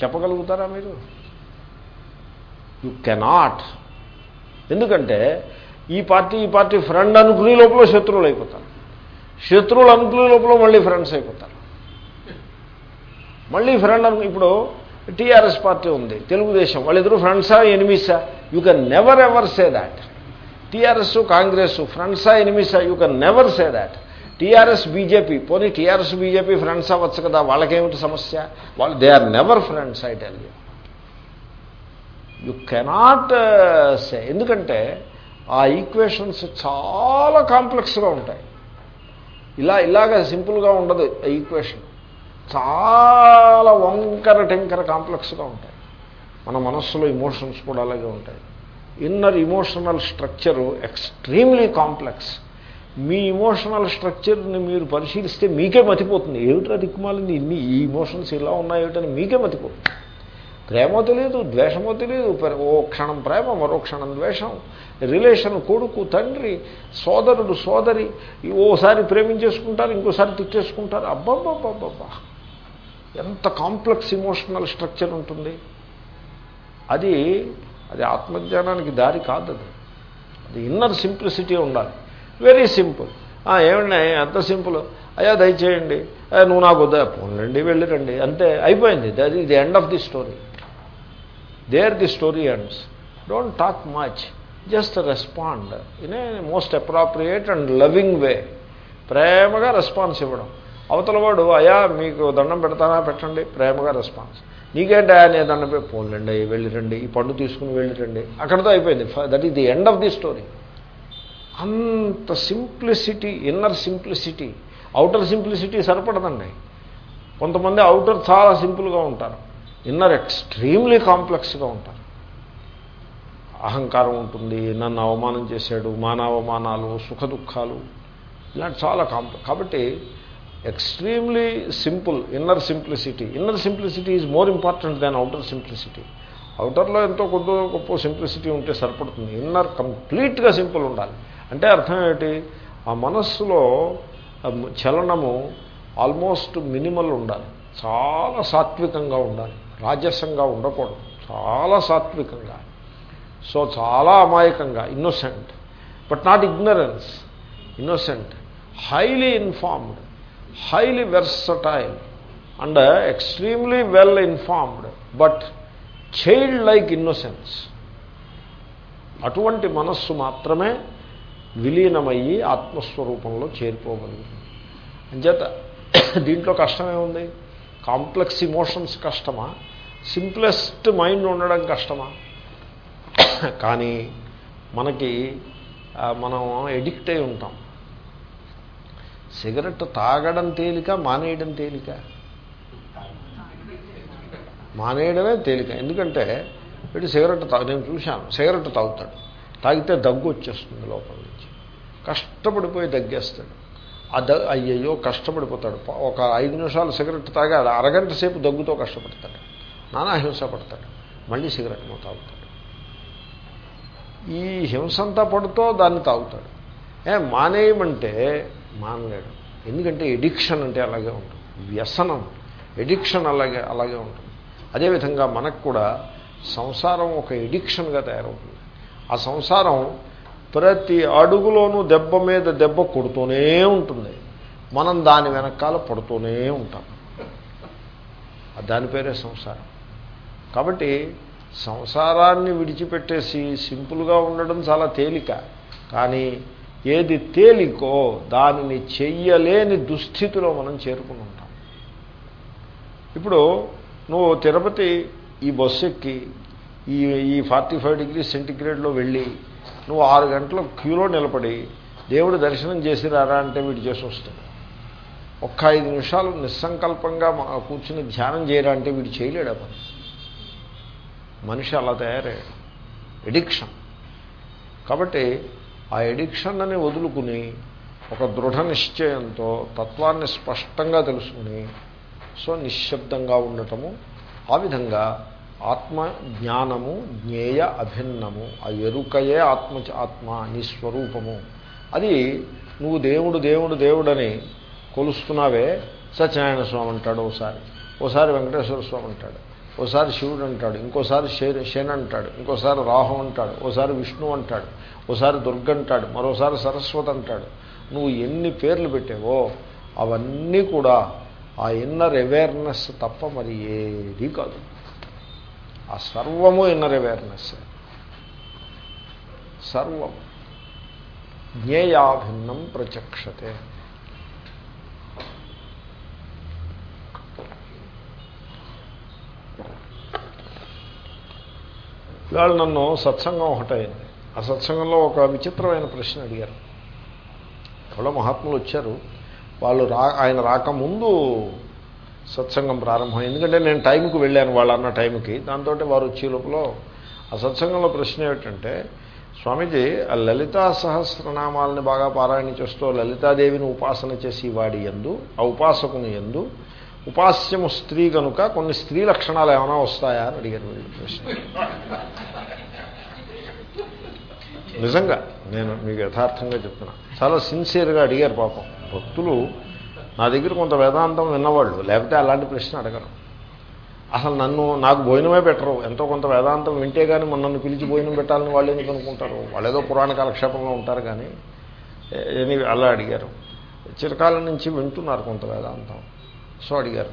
చెప్పగలుగుతారా మీరు? You cannot ఎందుకంటే ఈ పార్టీ ఈ పార్టీ ఫ్రెండ్ అనుకునే లోపల శత్రువులు అయిపోతారు. శత్రువులు అనుకునే లోపల మళ్ళీ ఫ్రెండ్స్ అయిపోతారు. మళ్ళీ ఫ్రెండ్ అను ఇప్పుడు టీఆర్ఎస్ పార్టీ ఉంది తెలుగుదేశం. వాళ్ళిద్దరూ ఫ్రెండ్సా ఎనిమిసా you can never ever say that TRS Congress ఫ్రెండ్సా ఎనిమిసా you can never say that TRS BJP పోనీ టీఆర్ఎస్ బీజేపీ ఫ్రెండ్స్ అవ్వచ్చు కదా వాళ్ళకేమిటి సమస్య? వాళ్ళు they are never friends I tell you. You cannot uh, say ఎందుకంటే ఆ ఈక్వేషన్స్ చాలా కాంప్లెక్స్గా ఉంటాయి. ఇలా ఇలాగ సింపుల్గా ఉండదు ఈక్వేషన్. చాలా వంకర టెంకర కాంప్లెక్స్గా ఉంటాయి. మన మనస్సులో ఇమోషన్స్ కూడా అలాగే ఉంటాయి. Inner emotional structure extremely complex. మీ ఇమోషనల్ స్ట్రక్చర్ని మీరు పరిశీలిస్తే మీకే మతిపోతుంది. ఏమిటా దిక్కుమాలింది? ఇన్ని ఈ ఇమోషన్స్ ఇలా ఉన్నాయేమిటని మీకే మతిపోతుంది. ప్రేమో తెలియదు ద్వేషమో తెలియదు ప్ర- ఓ క్షణం ప్రేమ మరో క్షణం ద్వేషం. రిలేషన్ కొడుకు తండ్రి సోదరుడు సోదరి ఓసారి ప్రేమించేసుకుంటారు ఇంకోసారి తిట్టేసుకుంటారు. అబ్బబ్బబ్బబ్బబ్బా! ఎంత కాంప్లెక్స్ ఇమోషనల్ స్ట్రక్చర్ ఉంటుంది. అది అది ఆత్మజ్ఞానానికి దారి కాదు అది అది ఇన్నర్ సింప్లిసిటీ ఉండాలి. Very simple. ఏమండి ఎంత సింపుల్. అయ్యా దయచేయండి. నువ్వు నాకు వద్దా. పోన్లండి వెళ్ళిరండి. అంతే అయిపోయింది. That is the end of the story there the story ends don't talk much just respond in a most appropriate and loving way ప్రేమగా రెస్పాన్స్ ఇవ్వడం. అవతల వాడు అయా మీకు దండం పెడతానా? పెట్టండి. ప్రేమగా రెస్పాన్స్ నీకేంటి నేను దండం పెట్టి పోన్లండి వెళ్ళిరండి. ఈ పండు తీసుకుని వెళ్ళిరండి. అక్కడితో అయిపోయింది. That is the end of the story అంత simplicity inner simplicity. Outer simplicity సరిపడదండి. కొంతమంది అవుటర్ చాలా సింపుల్గా ఉంటారు. ఇన్నర్ ఎక్స్ట్రీమ్లీ కాంప్లెక్స్గా ఉంటారు. అహంకారం ఉంటుంది నన్ను అవమానం చేశాడు మానవమానాలు సుఖ దుఃఖాలు ఇలాంటి చాలా కాంప్లెక్స్ కాబట్టి extremely simple inner simplicity. Inner simplicity is more important than outer simplicity. అవుటర్లో ఎంతో కొద్ది గొప్ప సింప్లిసిటీ ఉంటే సరిపడుతుంది. ఇన్నర్ కంప్లీట్గా సింపుల్ ఉండాలి. అంటే అర్థం ఏంటి ఆ మనస్సులో చలనము ఆల్మోస్ట్ మినిమల్ ఉండాలి. చాలా సాత్వికంగా ఉండాలి. రాజసంగా ఉండకూడదు. చాలా సాత్వికంగా. సో చాలా అమాయకంగా innocent but not ignorance innocent highly informed highly versatile and extremely well informed but child like innocence అటువంటి మనస్సు మాత్రమే విలీనమయ్యి ఆత్మస్వరూపంలో చేరిపోగలుగుతుంది అంచేత దీంట్లో కష్టమేముంది కాంప్లెక్స్ ఇమోషన్స్ కష్టమా? సింప్లెస్ట్ మైండ్ ఉండడం కష్టమా? కానీ మనకి మనం ఎడిక్ట్ అయి ఉంటాం. సిగరెట్ తాగడం తేలిక మానేయడం తేలిక? మానేయడమే తేలిక. ఎందుకంటే వీడు సిగరెట్ తా నేను చూశాను సిగరెట్ తాగుతాడు. తాగితే దగ్గు వచ్చేస్తుంది లోపల. కష్టపడిపోయి దగ్గేస్తాడు. ఆ ద అయ్యయ్యో కష్టపడిపోతాడు. ఒక ఐదు నిమిషాలు సిగరెట్ తాగాడు అరగంట సేపు దగ్గుతో కష్టపడతాడు. నానా హింస పడతాడు. మళ్ళీ సిగరెట్ మో తాగుతాడు. ఈ హింసంతా పడుతో దాన్ని తాగుతాడు. ఏ మానేయమంటే మానలేడు. ఎందుకంటే ఎడిక్షన్ అంటే అలాగే ఉంటుంది. వ్యసనం ఎడిక్షన్ అలాగే అలాగే ఉంటుంది. అదేవిధంగా మనకు కూడా సంసారం ఒక ఎడిక్షన్గా తయారవుతుంది. ఆ సంసారం ప్రతి అడుగులోనూ దెబ్బ మీద దెబ్బ కొడుతూనే ఉంటుంది. మనం దాని వెనకాల పడుతూనే ఉంటాం. దాని పేరే సంసారం. కాబట్టి సంసారాన్ని విడిచిపెట్టేసి సింపుల్గా ఉండడం చాలా తేలిక. కానీ ఏది తేలికో దానిని చెయ్యలేని దుస్థితిలో మనం చేరుకుని ఉంటాం. ఇప్పుడు నువ్వు తిరుపతి ఈ బస్సు ఎక్కి ఈ ఈ ఫార్టీ ఫైవ్ డిగ్రీ సెంటిగ్రేడ్లో వెళ్ళి నువ్వు ఆరు గంటల క్యూలో నిలబడి దేవుడి దర్శనం చేసి రారా అంటే వీడు చేసి వస్తాడు. ఒక్క ఐదు నిమిషాలు నిస్సంకల్పంగా మా- కూర్చుని ధ్యానం చేయరా అంటే వీడు చేయలేడు ఆ పని. మనిషి అలా తయారయ్యాడు. ఎడిక్షన్ కాబట్టి ఆ ఎడిక్షన్ అని వదులుకుని ఒక దృఢ నిశ్చయంతో తత్వాన్ని స్పష్టంగా తెలుసుకుని సో నిశ్శబ్దంగా ఉండటము ఆ విధంగా ఆత్మ జ్ఞానము జ్ఞేయ అభిన్నము ఆ ఎరుకయే ఆత్మ ఆత్మ నీ స్వరూపము. అది నువ్వు దేవుడు దేవుడు దేవుడని కొలుస్తున్నావే సత్యనారాయణ స్వామి అంటాడు ఓసారి. ఓసారి వెంకటేశ్వర స్వామి అంటాడు. ఓసారి శివుడు అంటాడు. ఇంకోసారి శని అంటాడు. ఇంకోసారి రాహు అంటాడు. ఓసారి విష్ణు అంటాడు. ఓసారి దుర్గ అంటాడు. మరోసారి సరస్వతి అంటాడు. నువ్వు ఎన్ని పేర్లు పెట్టావో అవన్నీ కూడా ఆ ఇన్నర్ అవేర్నెస్ తప్ప మరి ఏది కాదు. ఆ సర్వము ఇన్నర్ అవేర్నెస్ సర్వం జ్ఞేయాభిన్నం ప్రచక్షతే. ఇవాళ నన్ను సత్సంగం ఒకటైంది. ఆ సత్సంగంలో ఒక విచిత్రమైన ప్రశ్న అడిగారు. ఎవరో మహాత్ములు వచ్చారు. వాళ్ళు రా ఆయన రాకముందు సత్సంగం ప్రారంభం. ఎందుకంటే నేను టైంకి వెళ్ళాను వాళ్ళు అన్న టైంకి దాంతో వారు వచ్చే లోపల ఆ సత్సంగంలో ప్రశ్న ఏమిటంటే స్వామీజీ ఆ లలితా సహస్రనామాలని బాగా పారాయణ చేస్తూ లలితాదేవిని ఉపాసన చేసి వాడి ఎందు ఆ ఉపాసకుని ఎందు ఉపాస్యము స్త్రీ కనుక కొన్ని స్త్రీ లక్షణాలు ఏమైనా వస్తాయా అని అడిగారు వీళ్ళు ప్రశ్న. నిజంగా నేను మీకు యథార్థంగా చెప్తున్నా. చాలా సిన్సియర్గా అడిగారు పాపం. భక్తులు నా దగ్గర కొంత వేదాంతం విన్నవాళ్ళు. లేకపోతే అలాంటి ప్రశ్న అడగరు. అసలు నన్ను నాకు భోజనమే పెట్టరు. ఎంతో కొంత వేదాంతం వింటే కానీ మన నన్ను పిలిచి భోజనం పెట్టాలని వాళ్ళు ఎందుకు అనుకుంటారు? వాళ్ళు ఏదో పురాణ కాలక్షేపంలో ఉంటారు కానీ అలా అడిగారు. చిరకాలం నుంచి వింటున్నారు కొంత వేదాంతం. సో అడిగారు.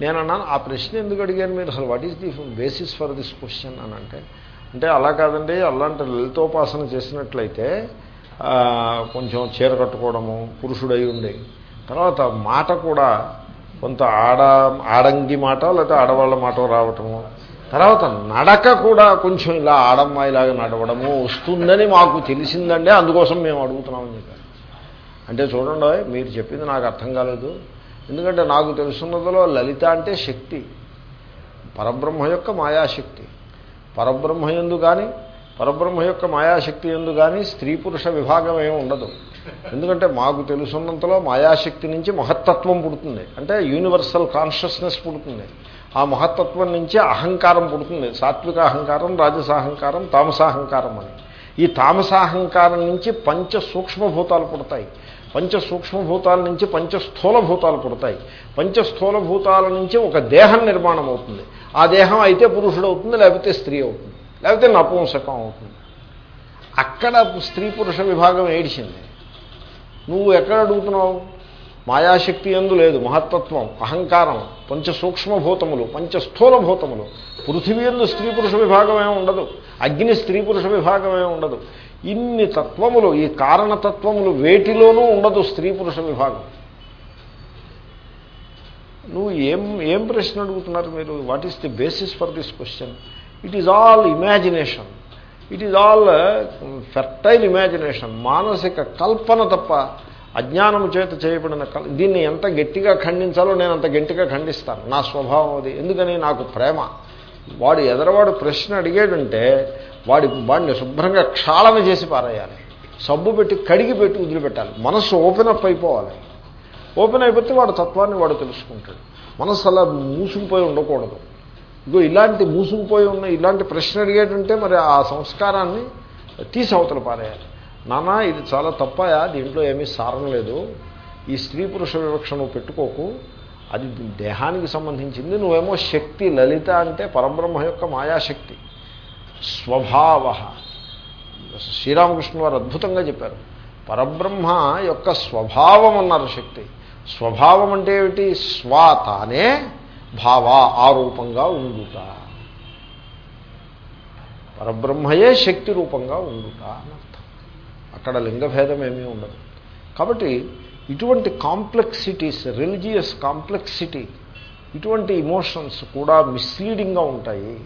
నేను అన్నాను ఆ ప్రశ్న ఎందుకు అడిగారు మీరు? అసలు what is the basis for this question అని అంటే అంటే అలా కాదండి. అలాంటి లలితోపాసన చేసినట్లయితే కొంచెం చీర కట్టుకోవడము పురుషుడై ఉండి తర్వాత మాట కూడా కొంత ఆడ ఆడంగి మాట లేకపోతే ఆడవాళ్ళ మాట రావటము. తర్వాత నడక కూడా కొంచెం ఇలా ఆడమ్మాయిలాగా నడవడము వస్తుందని మాకు తెలిసిందండి అందుకోసం మేము అడుగుతున్నామని చెప్పారు. అంటే చూడండి మీరు చెప్పింది నాకు అర్థం కాలేదు. ఎందుకంటే నాకు తెలుసున్నదిలో లలిత అంటే శక్తి. పరబ్రహ్మ యొక్క మాయాశక్తి. పరబ్రహ్మ ఎందు కానీ పరబ్రహ్మ యొక్క మాయాశక్తి ఎందు కానీ స్త్రీ పురుష విభాగం ఏమి ఉండదు. ఎందుకంటే మాకు తెలుసున్నంతలో మాయాశక్తి నుంచి మహత్తత్వం పుడుతుంది. అంటే యూనివర్సల్ కాన్షియస్నెస్ పుడుతుంది. ఆ మహత్తత్వం నుంచి అహంకారం పుడుతుంది. సాత్విక అహంకారం రాజసాహంకారం తామసాహంకారం అని. ఈ తామసాహంకారం నుంచి పంచ సూక్ష్మభూతాలు పుడతాయి. పంచ సూక్ష్మభూతాల నుంచి పంచ స్థూలభూతాలు పుడతాయి. పంచ స్థూలభూతాల నుంచి ఒక దేహం నిర్మాణం అవుతుంది. ఆ దేహం అయితే పురుషుడు అవుతుంది లేకపోతే స్త్రీ అవుతుంది లేకపోతే నపుంసకం అవుతుంది. అక్కడ స్త్రీ పురుష విభాగం ఏడిచింది. నువ్వు ఎక్కడ అడుగుతున్నావు? మాయాశక్తి ఎందు లేదు మహత్తత్వం అహంకారం పంచ సూక్ష్మభూతములు పంచ స్థూలభూతములు పృథివీ ఎందు స్త్రీ పురుష విభాగమే ఉండదు అగ్ని స్త్రీ పురుష విభాగమే ఉండదు. ఇన్ని తత్వములు ఈ కారణతత్వములు వేటిలోనూ ఉండదు స్త్రీ పురుష విభాగం. నువ్వు ఏం ఏం ప్రశ్న అడుగుతున్నారు మీరు? What is the basis for this question it is all imagination it is all fertile imagination మానసిక కల్పన తప్ప అజ్ఞానము చేత చేయబడిన కల్ దీన్ని ఎంత గట్టిగా ఖండించాలో నేను అంత గట్టిగా ఖండిస్తాను. నా స్వభావం అది. ఎందుకని నాకు ప్రేమ. వాడు ఎదరవాడు ప్రశ్న అడిగాడంటే వాడి వాడిని శుభ్రంగా క్షాళన చేసి పారేయాలి. సబ్బు పెట్టి కడిగి పెట్టి వదిలిపెట్టాలి. మనస్సు ఓపెన్ అప్ అయిపోవాలి. ఓపెన్ అయిపోతే వాడు తత్వాన్ని వాడు తెలుసుకుంటాడు. మనస్సు అలా మూసుకుపోయి ఉండకూడదు. ఇగో ఇలాంటి మూసుకుపోయి ఉన్న ఇలాంటి ప్రశ్న అడిగేటంటే మరి ఆ సంస్కారాన్ని తీసి అవతల పారేయాలి. నానా ఇది చాలా తప్పయా దీంట్లో ఏమీ సారం లేదు. ఈ స్త్రీ పురుష వివక్షను పెట్టుకోకు. అది దేహానికి సంబంధించింది. నువ్వేమో శక్తి లలిత అంటే పరబ్రహ్మ యొక్క మాయాశక్తి. స్వభావ. శ్రీరామకృష్ణ వారు అద్భుతంగా చెప్పారు. పరబ్రహ్మ యొక్క స్వభావం అన్నారు శక్తి. స్వభావం అంటే ఏమిటి? స్వ తానే భావ ఆరూపంగా ఉండుట. పరబ్రహ్మయే శక్తి రూపంగా ఉండుట అనర్థం అక్కడ లింగభేదం ఏమీ ఉండదు. కాబట్టి ఇటువంటి కాంప్లెక్సిటీస్ రిలీజియస్ కాంప్లెక్సిటీ ఇటువంటి ఇమోషన్స్ కూడా మిస్లీడింగ్గా ఉంటాయి.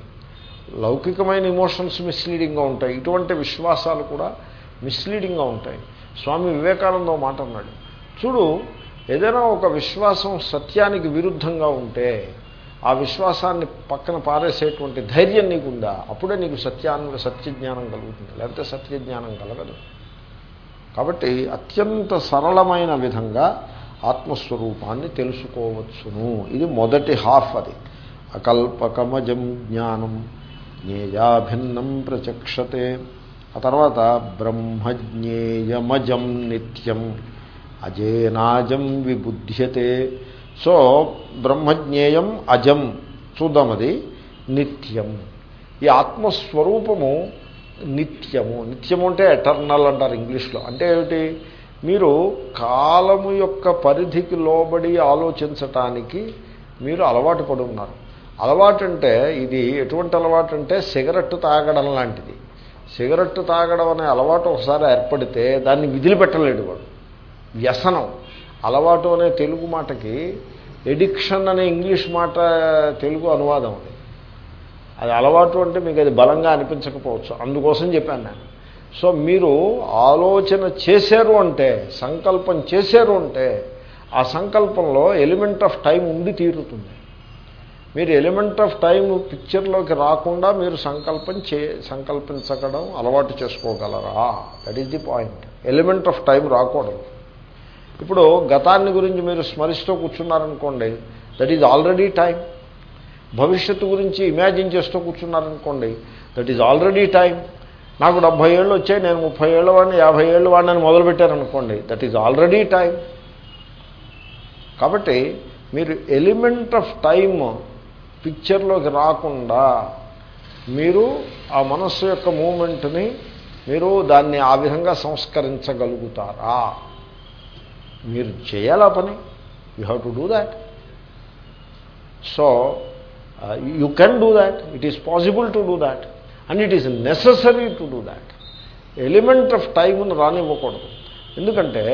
లౌకికమైన ఇమోషన్స్ మిస్లీడింగ్గా ఉంటాయి. ఇటువంటి విశ్వాసాలు కూడా మిస్లీడింగ్గా ఉంటాయి. స్వామి వివేకానంద మాట అన్నాడు. చూడు ఏదైనా ఒక విశ్వాసం సత్యానికి విరుద్ధంగా ఉంటే ఆ విశ్వాసాన్ని పక్కన పారేసేటువంటి ధైర్యం నీకుందా? అప్పుడే నీకు సత్యాన్ని సత్యజ్ఞానం కలుగుతుంది. లేకపోతే సత్యజ్ఞానం కలగదు. కాబట్టి అత్యంత సరళమైన విధంగా ఆత్మస్వరూపాన్ని తెలుసుకోవచ్చును. ఇది మొదటి హాఫ్ అది. అకల్పకమజం జ్ఞానం జ్ఞేయాభిన్నం ప్రచక్షతే. ఆ తర్వాత బ్రహ్మజ్ఞేయమజం నిత్యం. అజేనాజం విబుధ్యతే. సో బ్రహ్మజ్ఞేయం అజం. చూద్దామది. నిత్యం. ఈ ఆత్మస్వరూపము నిత్యము. నిత్యము అంటే ఎటర్నల్ అంటారు ఇంగ్లీష్లో. అంటే ఏమిటి? మీరు కాలము యొక్క పరిధికి లోబడి ఆలోచించటానికి మీరు అలవాటు పడి ఉన్నారు. అలవాటు అంటే ఇది ఎటువంటి అలవాటు అంటే సిగరెట్ తాగడం లాంటిది. సిగరెట్ తాగడం అనే అలవాటు ఒకసారి ఏర్పడితే దాన్ని విదిలిపెట్టలేడు వాడు. వ్యసనం. అలవాటు అనే తెలుగు మాటకి ఎడిక్షన్ అనే ఇంగ్లీష్ మాట తెలుగు అనువాదం అది. అది అలవాటు అంటే మీకు అది బలంగా అనిపించకపోవచ్చు. అందుకోసం చెప్పాను నేను. సో మీరు ఆలోచన చేశారు అంటే సంకల్పం చేశారు అంటే ఆ సంకల్పంలో ఎలిమెంట్ ఆఫ్ టైం ఉండి తీరుతుంది. మీరు ఎలిమెంట్ ఆఫ్ టైం పిక్చర్లోకి రాకుండా మీరు సంకల్పం చే సంకల్పించగడం అలవాటు చేసుకోగలరా? That is the point element of time రాకూడదు. ఇప్పుడు గతాన్ని గురించి మీరు స్మరిస్తూ కూర్చున్నారనుకోండి దట్ ఈజ్ ఆల్రెడీ టైం భవిష్యత్తు గురించి ఇమాజిన్ చేస్తూ కూర్చున్నారనుకోండి దట్ ఈజ్ ఆల్రెడీ టైం నాకు డెబ్భై ఏళ్ళు వచ్చాయి నేను ముప్పై ఏళ్ళ వాడిని యాభై ఏళ్ళ వాడిని అని మొదలుపెట్టారనుకోండి దట్ ఈజ్ ఆల్రెడీ టైం కాబట్టి మీరు ఎలిమెంట్ ఆఫ్ టైం పిక్చర్లోకి రాకుండా మీరు ఆ మనస్సు యొక్క మూమెంట్ని మీరు దాన్ని ఆ విధంగా సంస్కరించగలుగుతారా? మీరు చేయాలా పని? You have to do that. So uh, you can do that. It is possible to do that. And it is necessary to do that. Element of టైమ్ను రానివ్వకూడదు. ఎందుకంటే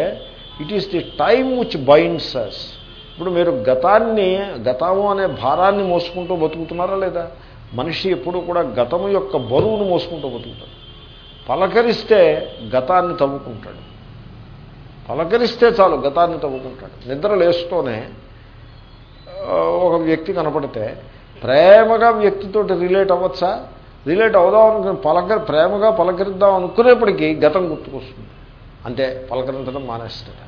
it is the time which binds us ఇప్పుడు మీరు గతాన్ని గతము అనే భారాన్ని మోసుకుంటూ బతుకుతున్నారా లేదా? మనిషి ఎప్పుడు కూడా గతము యొక్క బరువును మోసుకుంటూ బతుకుతాడు. పలకరిస్తే గతాన్ని తవ్వుకుంటాడు. పలకరిస్తే చాలు గతాన్ని తవ్వుకుంటాడు. నిద్ర లేస్తూనే ఒక వ్యక్తి కనపడితే ప్రేమగా వ్యక్తితోటి రిలేట్ అవ్వచ్చా? రిలేట్ అవుదాం అనుకుని పలక ప్రేమగా పలకరిద్దాం అనుకునేప్పటికీ గతం గుర్తుకొస్తుంది. అంతే పలకరించడం మానేస్తాడు.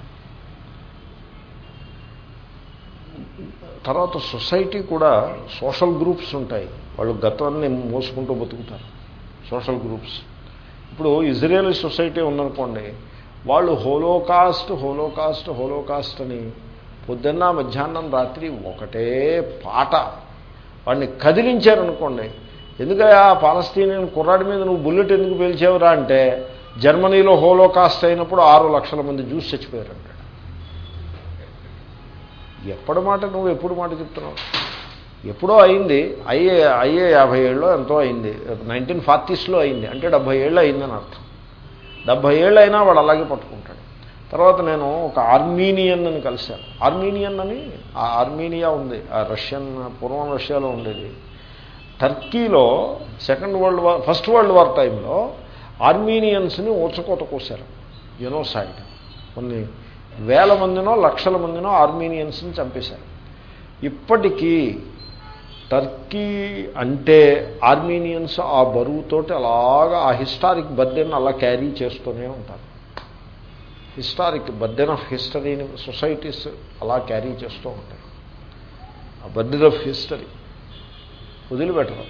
తర్వాత సొసైటీ కూడా సోషల్ గ్రూప్స్ ఉంటాయి. వాళ్ళు గతాన్ని మోసుకుంటూ బతుకుతారు. Social groups. ఇప్పుడు ఇజ్రాయేల్ సొసైటీ ఉందనుకోండి వాళ్ళు హోలోకాస్ట్ హోలోకాస్ట్ హోలోకాస్ట్ అని పొద్దున్న మధ్యాహ్నం రాత్రి ఒకటే పాట. వాడిని కదిలించారనుకోండి. ఆ పాలస్తీనియన్ కుర్రాడి మీద నువ్వు బుల్లెట్ ఎందుకు పేల్చావురా అంటే జర్మనీలో హోలోకాస్ట్ అయినప్పుడు ఆరు లక్షల మంది జ్యూస్ చచ్చిపోయారంట. ఎప్పటి మాట నువ్వు ఎప్పుడు మాట చెప్తున్నావు? ఎప్పుడో అయింది. అయ్యే అయ్యే యాభై ఏళ్ళలో ఎంతో అయింది. నైన్టీన్ ఫార్టీస్లో అయింది. అంటే డెబ్భై ఏళ్ళు అయిందని అర్థం. డెబ్భై ఏళ్ళైనా వాడు అలాగే పట్టుకుంటాడు. తర్వాత నేను ఒక ఆర్మీనియన్ అని కలిశాను. ఆర్మీనియన్ అని ఆ ఆర్మీనియా ఉంది. ఆ రష్యన్ పూర్వం రష్యాలో ఉండేది. టర్కీలో second world war first world war టైంలో ఆర్మీనియన్స్ని ఊచకోత కోశారు. యునోసైడ్ కొన్ని వేల మందినో లక్షల మందినో ఆర్మీనియన్స్ని చంపేశారు. ఇప్పటికీ టర్కీ అంటే ఆర్మీనియన్స్ ఆ బరువుతోటి అలాగా ఆ హిస్టారిక్ బర్డెన్ అలా క్యారీ చేస్తూనే ఉంటారు. హిస్టారిక్ బర్డెన్ ఆఫ్ హిస్టరీని సొసైటీస్ అలా క్యారీ చేస్తూ ఉంటాయి. ఆ బర్డెన్ ఆఫ్ హిస్టరీ వదిలిపెట్టడం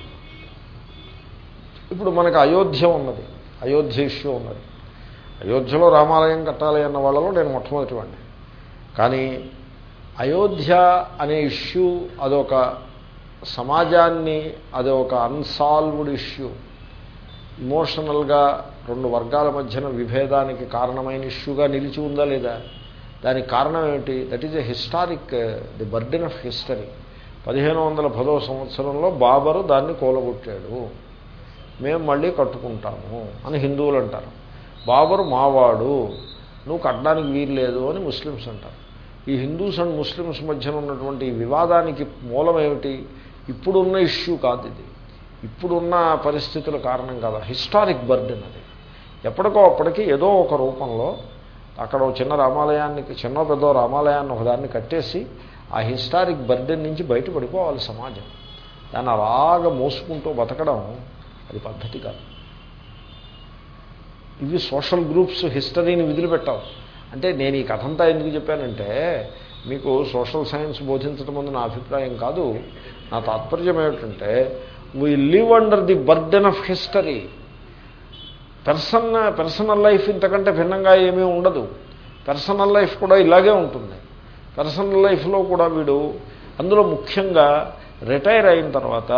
ఇప్పుడు మనకు అయోధ్య ఉన్నది అయోధ్య ఇష్యూ ఉన్నది. అయోధ్యలో రామాలయం కట్టాలి అన్న వాళ్ళలో నేను మొట్టమొదటి వాడిని కానీ అయోధ్య అనే ఇష్యూ అదొక సమాజాన్ని అది ఒక అన్సాల్వ్డ్ ఇష్యూ ఇమోషనల్గా రెండు వర్గాల మధ్యన విభేదానికి కారణమైన ఇష్యూగా నిలిచి ఉందా లేదా? దానికి కారణం ఏమిటి? That is a historic the burden of history పదిహేను వందల పదో సంవత్సరంలో బాబరు దాన్ని కూలగొట్టాడు. మేము మళ్ళీ కట్టుకుంటాము అని హిందువులు అంటారు. బాబరు మావాడు నువ్వు కట్టడానికి వీల్లేదు అని ముస్లిమ్స్ అంటారు. ఈ హిందూస్ అండ్ ముస్లిమ్స్ మధ్యన ఉన్నటువంటి వివాదానికి మూలం ఏమిటి? ఇప్పుడున్న ఇష్యూ కాదు ఇది. ఇప్పుడున్న పరిస్థితుల కారణం కాదు. హిస్టారిక్ బర్డెన్ అది. ఎప్పటికో అప్పటికి ఏదో ఒక రూపంలో అక్కడ చిన్న రామాలయానికి చిన్న పెద్ద రామాలయాన్ని ఒకదాన్ని కట్టేసి ఆ హిస్టారిక్ బర్డెన్ నుంచి బయటపడిపోవాలి సమాజం. దాన్ని అలాగ మోసుకుంటూ బతకడం అది పద్ధతి కాదు. ఇవి సోషల్ గ్రూప్స్ హిస్టరీని విదిలిపెట్టావు. అంటే నేను ఈ కథంతా ఎందుకు చెప్పానంటే మీకు సోషల్ సైన్స్ బోధించడం ముందు నా అభిప్రాయం కాదు. నా తాత్పర్యం ఏమిటంటే we live under the burden of history person personal life ఇంతకంటే భిన్నంగా ఏమీ ఉండదు. పర్సనల్ లైఫ్ కూడా ఇలాగే ఉంటుంది. పర్సనల్ లైఫ్లో కూడా వీడు అందులో ముఖ్యంగా రిటైర్ అయిన తర్వాత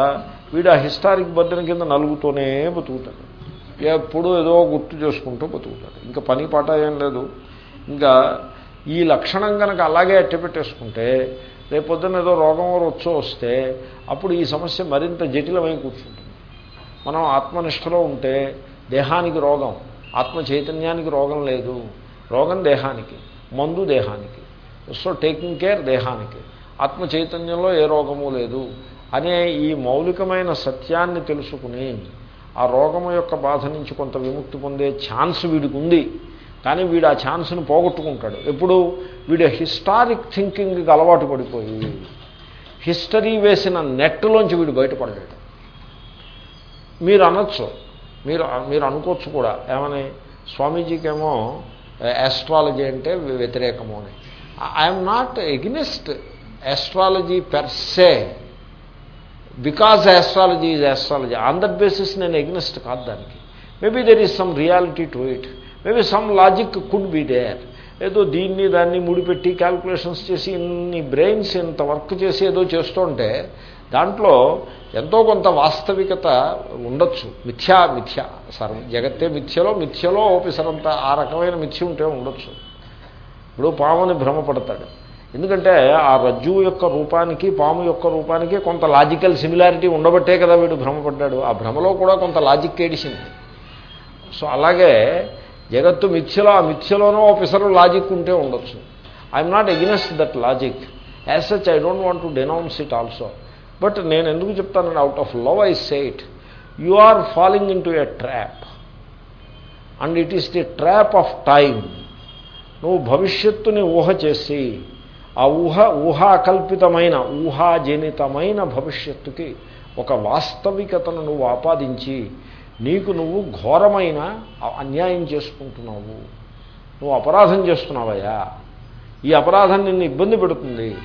వీడు ఆ హిస్టారిక్ బర్డెన్ కింద నలుగుతూనే బతుకుతాడు. ఎప్పుడు ఏదో గుర్తు చేసుకుంటూ బతుకుతాడు. ఇంకా పని పాట ఏం లేదు. ఇంకా ఈ లక్షణం కనుక అలాగే అట్టపెట్టేసుకుంటే రేపొద్దున ఏదో రోగం వచ్చో వస్తే అప్పుడు ఈ సమస్య మరింత జటిలమై కూర్చుంటుంది. మనం ఆత్మనిష్టలో ఉంటే దేహానికి రోగం ఆత్మ చైతన్యానికి రోగం లేదు. రోగం దేహానికి మందు దేహానికి. సో టేకింగ్ కేర్ దేహానికి. ఆత్మ చైతన్యంలో ఏ రోగము లేదు. అనే ఈ మౌలికమైన సత్యాన్ని తెలుసుకుని ఆ రోగము యొక్క బాధ నుంచి కొంత విముక్తి పొందే ఛాన్స్ వీడికి ఉంది. కానీ వీడు ఆ ఛాన్స్ని పోగొట్టుకుంటాడు. ఎప్పుడు? వీడు హిస్టారిక్ థింకింగ్కి అలవాటు పడిపోయి హిస్టరీ వేసిన నెట్లోంచి వీడు బయటపడలేడు. మీరు అనొచ్చు. మీరు మీరు అనుకోవచ్చు కూడా. ఏమని? స్వామీజీకేమో ఆస్ట్రాలజీ అంటే వ్యతిరేకము అని. I'm not against astrology per se because astrology is astrology on that basis నేను ఎగ్నెస్ట్ కాదు దానికి. Maybe there is some reality to it maybe some logic could be there ఏదో దీన్ని దాన్ని ముడిపెట్టి క్యాల్కులేషన్స్ చేసి ఇన్ని బ్రెయిన్స్ ఇంత వర్క్ చేసి ఏదో చేస్తుంటే దాంట్లో ఎంతో కొంత వాస్తవికత ఉండొచ్చు. మిథ్యా మిథ్య. సర్వ జగత్తే మిథ్యలో మిథ్యలో ఓపిసరంత ఆ రకమైన మిథ్య ఉంటే ఉండొచ్చు. ఇప్పుడు పాముని భ్రమపడతాడు. ఎందుకంటే ఆ రజ్జువు యొక్క రూపానికి పాము యొక్క రూపానికి కొంత లాజికల్ సిమిలారిటీ ఉండబట్టే కదా వీడు భ్రమపడ్డాడు. ఆ భ్రమలో కూడా కొంత లాజిక్ ఏడిసింది సో అలాగే జగత్తు మిథ్యలో ఆ మిథ్యలోనో పిసరు లాజిక్ ఉంటే ఉండొచ్చు. I'm not against that logic as such I don't want to denounce it also but నేను ఎందుకు చెప్తానండి out of love I said you are following in to a trap and it is the trap of time నువ్వు భవిష్యత్తుని ఊహ చేసి ఆ ఊహ ఊహాకల్పితమైన ఊహాజనితమైన భవిష్యత్తుకి ఒక వాస్తవికతను నువ్వు ఆపాదించి నీకు నువ్వు ఘోరమైన అన్యాయం చేసుకుంటున్నావు. నువ్వు అపరాధం చేస్తున్నావయ్యా. ఈ అపరాధం నిన్ను ఇబ్బంది పెడుతుంది.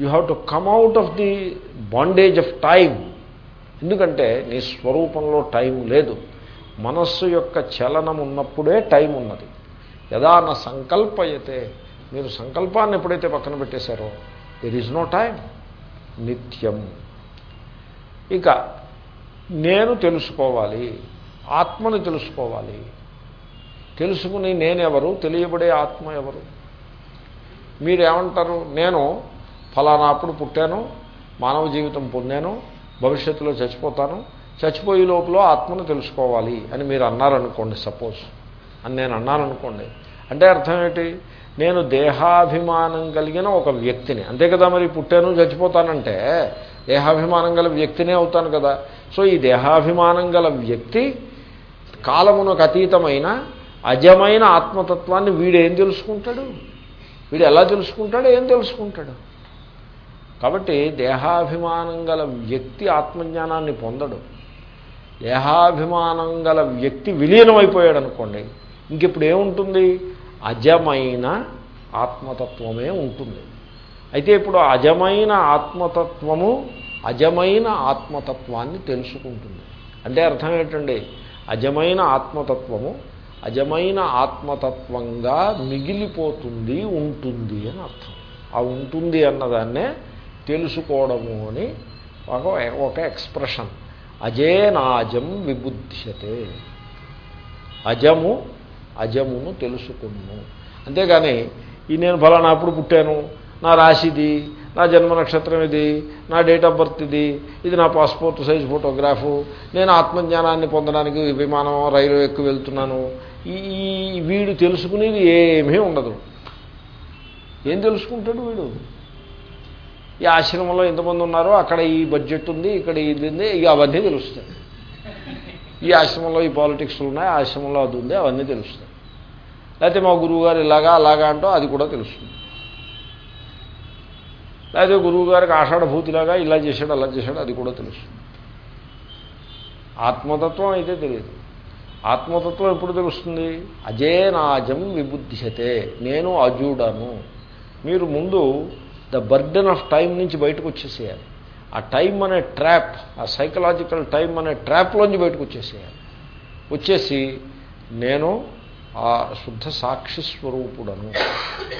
You have to come out of the bondage of time ఎందుకంటే నీ స్వరూపంలో టైం లేదు. మనస్సు యొక్క చలనం ఉన్నప్పుడే టైం ఉన్నది. యదా నా సంకల్పయతే మీరు సంకల్పాన్ని ఎప్పుడైతే పక్కన పెట్టేశారో దెర్ ఈజ్ నో టైం నిత్యం. ఇక నేను తెలుసుకోవాలి. ఆత్మని తెలుసుకోవాలి. తెలుసుకుని నేనెవరు? తెలియబడే ఆత్మ ఎవరు? మీరేమంటారు? నేను ఫలానాప్పుడు పుట్టాను మానవ జీవితం పొందాను భవిష్యత్తులో చచ్చిపోతాను చచ్చిపోయే లోపల ఆత్మను తెలుసుకోవాలి అని మీరు అన్నారనుకోండి సపోజ్. అని నేను అన్నాననుకోండి అంటే అర్థం ఏంటి? నేను దేహాభిమానం కలిగిన ఒక వ్యక్తిని. అంతే కదా మరి పుట్టాను చచ్చిపోతానంటే. దేహాభిమానం గల వ్యక్తినే అవుతాను కదా. సో ఈ దేహాభిమానం గల వ్యక్తి కాలమునకు అతీతమైన అజమైన ఆత్మతత్వాన్ని వీడేం తెలుసుకుంటాడు? వీడు ఎలా తెలుసుకుంటాడు ఏం తెలుసుకుంటాడు? కాబట్టి దేహాభిమానం గల వ్యక్తి ఆత్మజ్ఞానాన్ని పొందడు. దేహాభిమానం గల వ్యక్తి విలీనమైపోయాడు అనుకోండి ఇంకెప్పుడు ఏముంటుంది? అజమైన ఆత్మతత్వమే ఉంటుంది. అయితే ఇప్పుడు అజమైన ఆత్మతత్వము అజమైన ఆత్మతత్వాన్ని తెలుసుకుంటుంది. అంటే అర్థం ఏంటండి? అజమైన ఆత్మతత్వము అజమైన ఆత్మతత్వంగా మిగిలిపోతుంది ఉంటుంది అని అర్థం. ఆ ఉంటుంది అన్నదాన్నే తెలుసుకోవడము అని ఒక ఒక ఎక్స్ప్రెషన్. అజేనాజం విబుద్ధ్యతే అజము అజమును తెలుసుకును. అంతేగాని ఈ నేను ఫలానా అప్పుడు పుట్టాను నా రాశిది నా జన్మ నక్షత్రం ఇది నా డేట్ ఆఫ్ బర్త్ ఇది ఇది నా పాస్పోర్ట్ సైజ్ ఫోటోగ్రాఫు నేను ఆత్మజ్ఞానాన్ని పొందడానికి విమానం రైలు ఎక్కువ వెళ్తున్నాను. ఈ వీడు తెలుసుకునేది ఏమీ ఉండదు. ఏం తెలుసుకుంటాడు వీడు? ఈ ఆశ్రమంలో ఎంతమంది ఉన్నారో అక్కడ ఈ బడ్జెట్ ఉంది ఇక్కడ ఇది ఉంది ఇక అవన్నీ తెలుస్తాయి. ఈ ఆశ్రమంలో ఈ పాలిటిక్స్లు ఉన్నాయి ఆశ్రమంలో అది ఉంది అవన్నీ తెలుస్తాయి. లేకపోతే మా గురువుగారు ఇలాగా అలాగా అంటూ అది కూడా తెలుస్తుంది. లేకపోతే గురువుగారికి ఆషాఢభూతిలాగా ఇలా చేశాడు అలా చేశాడు అది కూడా తెలుస్తుంది ఆత్మతత్వం అయితే తెలియదు. ఆత్మతత్వం ఎప్పుడు తెలుస్తుంది? అజేనాజం విబుద్ధ్యతే నేను అజూడను. మీరు ముందు ద బర్డెన్ ఆఫ్ టైం నుంచి బయటకు వచ్చేసేయాలి. ఆ టైం అనే ట్రాప్ ఆ సైకలాజికల్ టైం అనే ట్రాప్లోంచి బయటకు వచ్చేసేయాలి. వచ్చేసి నేను ఆ శుద్ధ సాక్షి స్వరూపుడను.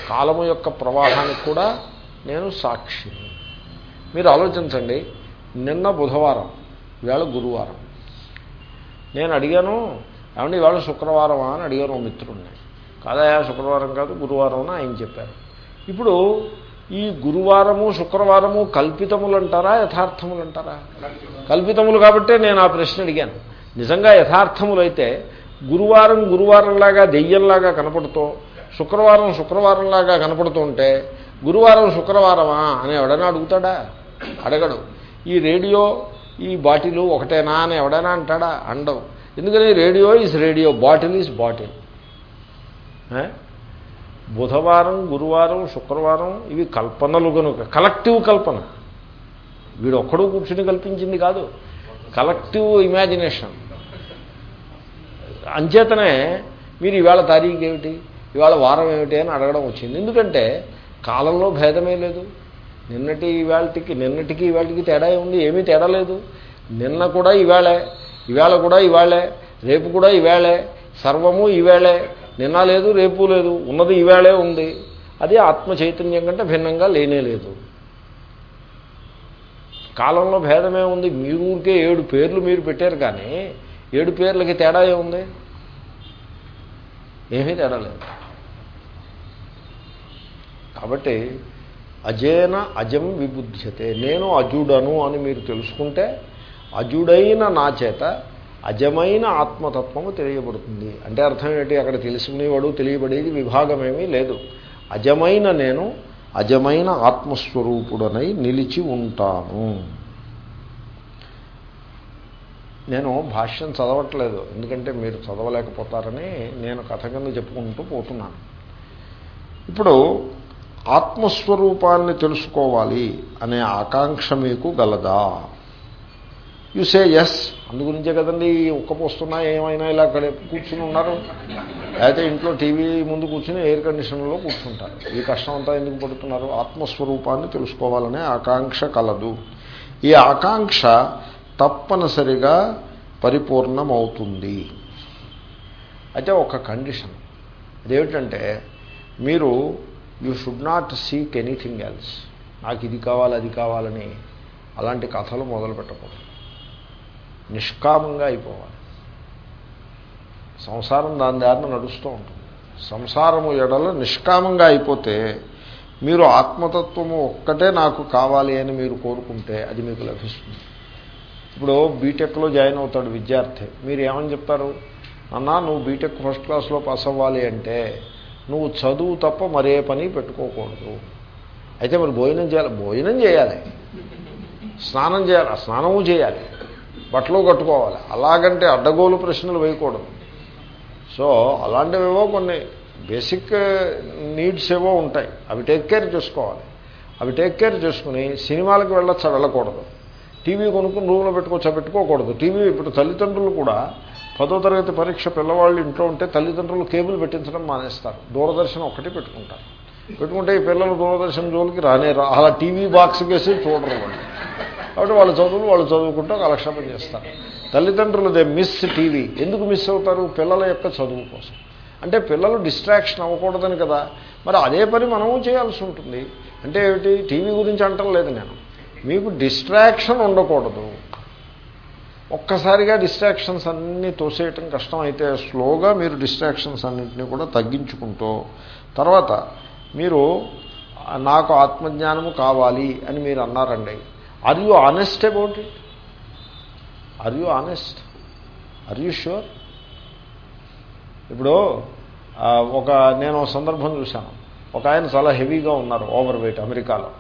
కాలము యొక్క ప్రవాహానికి కూడా నేను సాక్షిని మీరు ఆలోచించండి నిన్న బుధవారం ఇవాళ గురువారం. నేను అడిగాను ఏమంటే ఇవాళ శుక్రవారమా అని అడిగాను ఓ మిత్రుడిని కాదయా శుక్రవారం కాదు గురువారం అని ఆయన చెప్పారు. ఇప్పుడు ఈ గురువారము శుక్రవారము కల్పితములు అంటారా యథార్థములు అంటారా? కల్పితములు కాబట్టే నేను ఆ ప్రశ్న అడిగాను. నిజంగా యథార్థములైతే గురువారం గురువారంలాగా దెయ్యంలాగా కనపడుతూ శుక్రవారం శుక్రవారంలాగా కనపడుతూ ఉంటే గురువారం శుక్రవారమా అని ఎవడైనా అడుగుతాడా? అడగడు. ఈ రేడియో ఈ బాటిల్ ఒకటేనా అని ఎవడైనా అంటాడా? అండవు. ఎందుకని radio is radio bottle is bottle. బుధవారం గురువారం శుక్రవారం ఇవి కల్పనలు కనుక కలెక్టివ్ కల్పన. వీడు ఒక్కడూ కూర్చుని కల్పించింది కాదు. Collective imagination. అంచేతనే మీరు ఇవాళ తారీఖు ఏమిటి ఇవాళ వారం ఏమిటి అని అడగడం వచ్చింది. ఎందుకంటే కాలంలో భేదమే లేదు. నిన్నటి ఇవాళకి నిన్నటికి ఇవాళకి తేడా ఉంది ఏమీ తేడా లేదు. నిన్న కూడా ఇవాళే ఇవాళ కూడా ఇవాళే రేపు కూడా ఇవాళే సర్వము ఇవాళే నిన్న లేదు రేపు లేదు ఉన్నది ఈవేళే ఉంది. అది ఆత్మ చైతన్యం కంటే భిన్నంగా లేనే లేదు. కాలంలో భేదమే ఉంది. మీరు ఊరికే ఏడు పేర్లు మీరు పెట్టారు కానీ ఏడు పేర్లకి తేడా ఏముంది? ఏమీ తేడా లేదు. కాబట్టి అజేన అజం విబుద్ధ్యతే నేను అజుడను అని మీరు తెలుసుకుంటే అజుడైన నా చేత అజమైన ఆత్మతత్వము తెలియబడుతుంది. అంటే అర్థం ఏంటి? అక్కడ తెలుసుకునేవాడు తెలియబడేది విభాగమేమీ లేదు. అజమైన నేను అజమైన ఆత్మస్వరూపుడనై నిలిచి ఉంటాను. నేను భాష్యం చదవట్లేదు. ఎందుకంటే మీరు చదవలేకపోతారని నేను కథ కింద చెప్పుకుంటూ పోతున్నాను. ఇప్పుడు ఆత్మస్వరూపాన్ని తెలుసుకోవాలి అనే ఆకాంక్ష మీకు గలదా? యు సే ఎస్ అందుగురించే కదండి ఉక్కపోస్తున్నా ఏమైనా ఇలా అక్కడ కూర్చుని ఉన్నారు. అయితే ఇంట్లో టీవీ ముందు కూర్చుని ఎయిర్ కండిషన్లో కూర్చుంటారు. ఈ కష్టం అంతా ఎందుకు పడుతున్నారు? ఆత్మస్వరూపాన్ని తెలుసుకోవాలనే ఆకాంక్ష కలదు. ఈ ఆకాంక్ష తప్పనిసరిగా పరిపూర్ణమవుతుంది. అయితే ఒక కండిషన్ అదేమిటంటే మీరు you should not seek anything else. నాకు ఇది కావాలి అది కావాలని అలాంటి కథలు మొదలు పెట్టకూడదు. నిష్కామంగా అయిపోవాలి. సంసారం దాని దారిన నడుస్తూ ఉంటుంది. సంసారము ఎడల నిష్కామంగా అయిపోతే మీరు ఆత్మతత్వము ఒక్కటే నాకు కావాలి అని మీరు కోరుకుంటే అది మీకు లభిస్తుంది. ఇప్పుడు బీటెక్లో జాయిన్ అవుతాడు విద్యార్థి. మీరు ఏమని చెప్తారు? అన్నా నువ్వు బీటెక్ ఫస్ట్ క్లాస్లో పాస్ అవ్వాలి అంటే నువ్వు చదువు తప్ప మరే పని పెట్టుకోకూడదు. అయితే మరి భోజనం చేయాలి. భోజనం చేయాలి. స్నానం చేయాలి. స్నానము చేయాలి. బట్టలు కట్టుకోవాలి. అలాగంటే అడ్డగోలు ప్రశ్నలు వేయకూడదు. సో అలాంటివేవో కొన్ని బేసిక్ నీడ్స్ ఏవో ఉంటాయి. అవి టేక్ కేర్ చేసుకోవాలి. అవి టేక్ కేర్ చేసుకుని సినిమాలకు వెళ్ళొచ్చా వెళ్ళకూడదు. టీవీ కొనుక్కుని రూమ్లో పెట్టుకోవచ్చా పెట్టుకోకూడదు. టీవీ ఇప్పుడు తల్లిదండ్రులు కూడా పదో తరగతి పరీక్ష పిల్లవాళ్ళు ఇంట్లో ఉంటే తల్లిదండ్రులు కేబుల్ పెట్టించడం మానేస్తారు. దూరదర్శనం ఒకటి పెట్టుకుంటారు. పెట్టుకుంటే ఈ పిల్లలు దూరదర్శనం జోలికి రానే రా అలా టీవీ బాక్స్ వేసి చూడరు వాళ్ళు. కాబట్టి వాళ్ళ చదువులు వాళ్ళు చదువుకుంటూ కాలక్షేపం చేస్తారు. తల్లిదండ్రులు దే మిస్ టీవీ. ఎందుకు మిస్ అవుతారు? పిల్లల యొక్క చదువు కోసం. అంటే పిల్లలు డిస్ట్రాక్షన్ అవ్వకూడదని కదా. మరి అదే పని మనము చేయాల్సి ఉంటుంది. అంటే ఏమిటి? టీవీ గురించి అంటలేదు నేను. మీకు డిస్ట్రాక్షన్ ఉండకూడదు. ఒక్కసారిగా డిస్ట్రాక్షన్స్ అన్నీ తోసేయటం కష్టం అయితే స్లోగా మీరు డిస్ట్రాక్షన్స్ అన్నింటినీ కూడా తగ్గించుకుంటూ తర్వాత మీరు నాకు ఆత్మజ్ఞానము కావాలి అని మీరు అన్నారండి. Are you honest about it are you honest are you sure ఇప్పుడు ఒక నేను సందర్భం చూశాను. ఒక ఆయన చాలా హెవీగా ఉన్నారు ఓవర్ వెయిట్ అమెరికాలో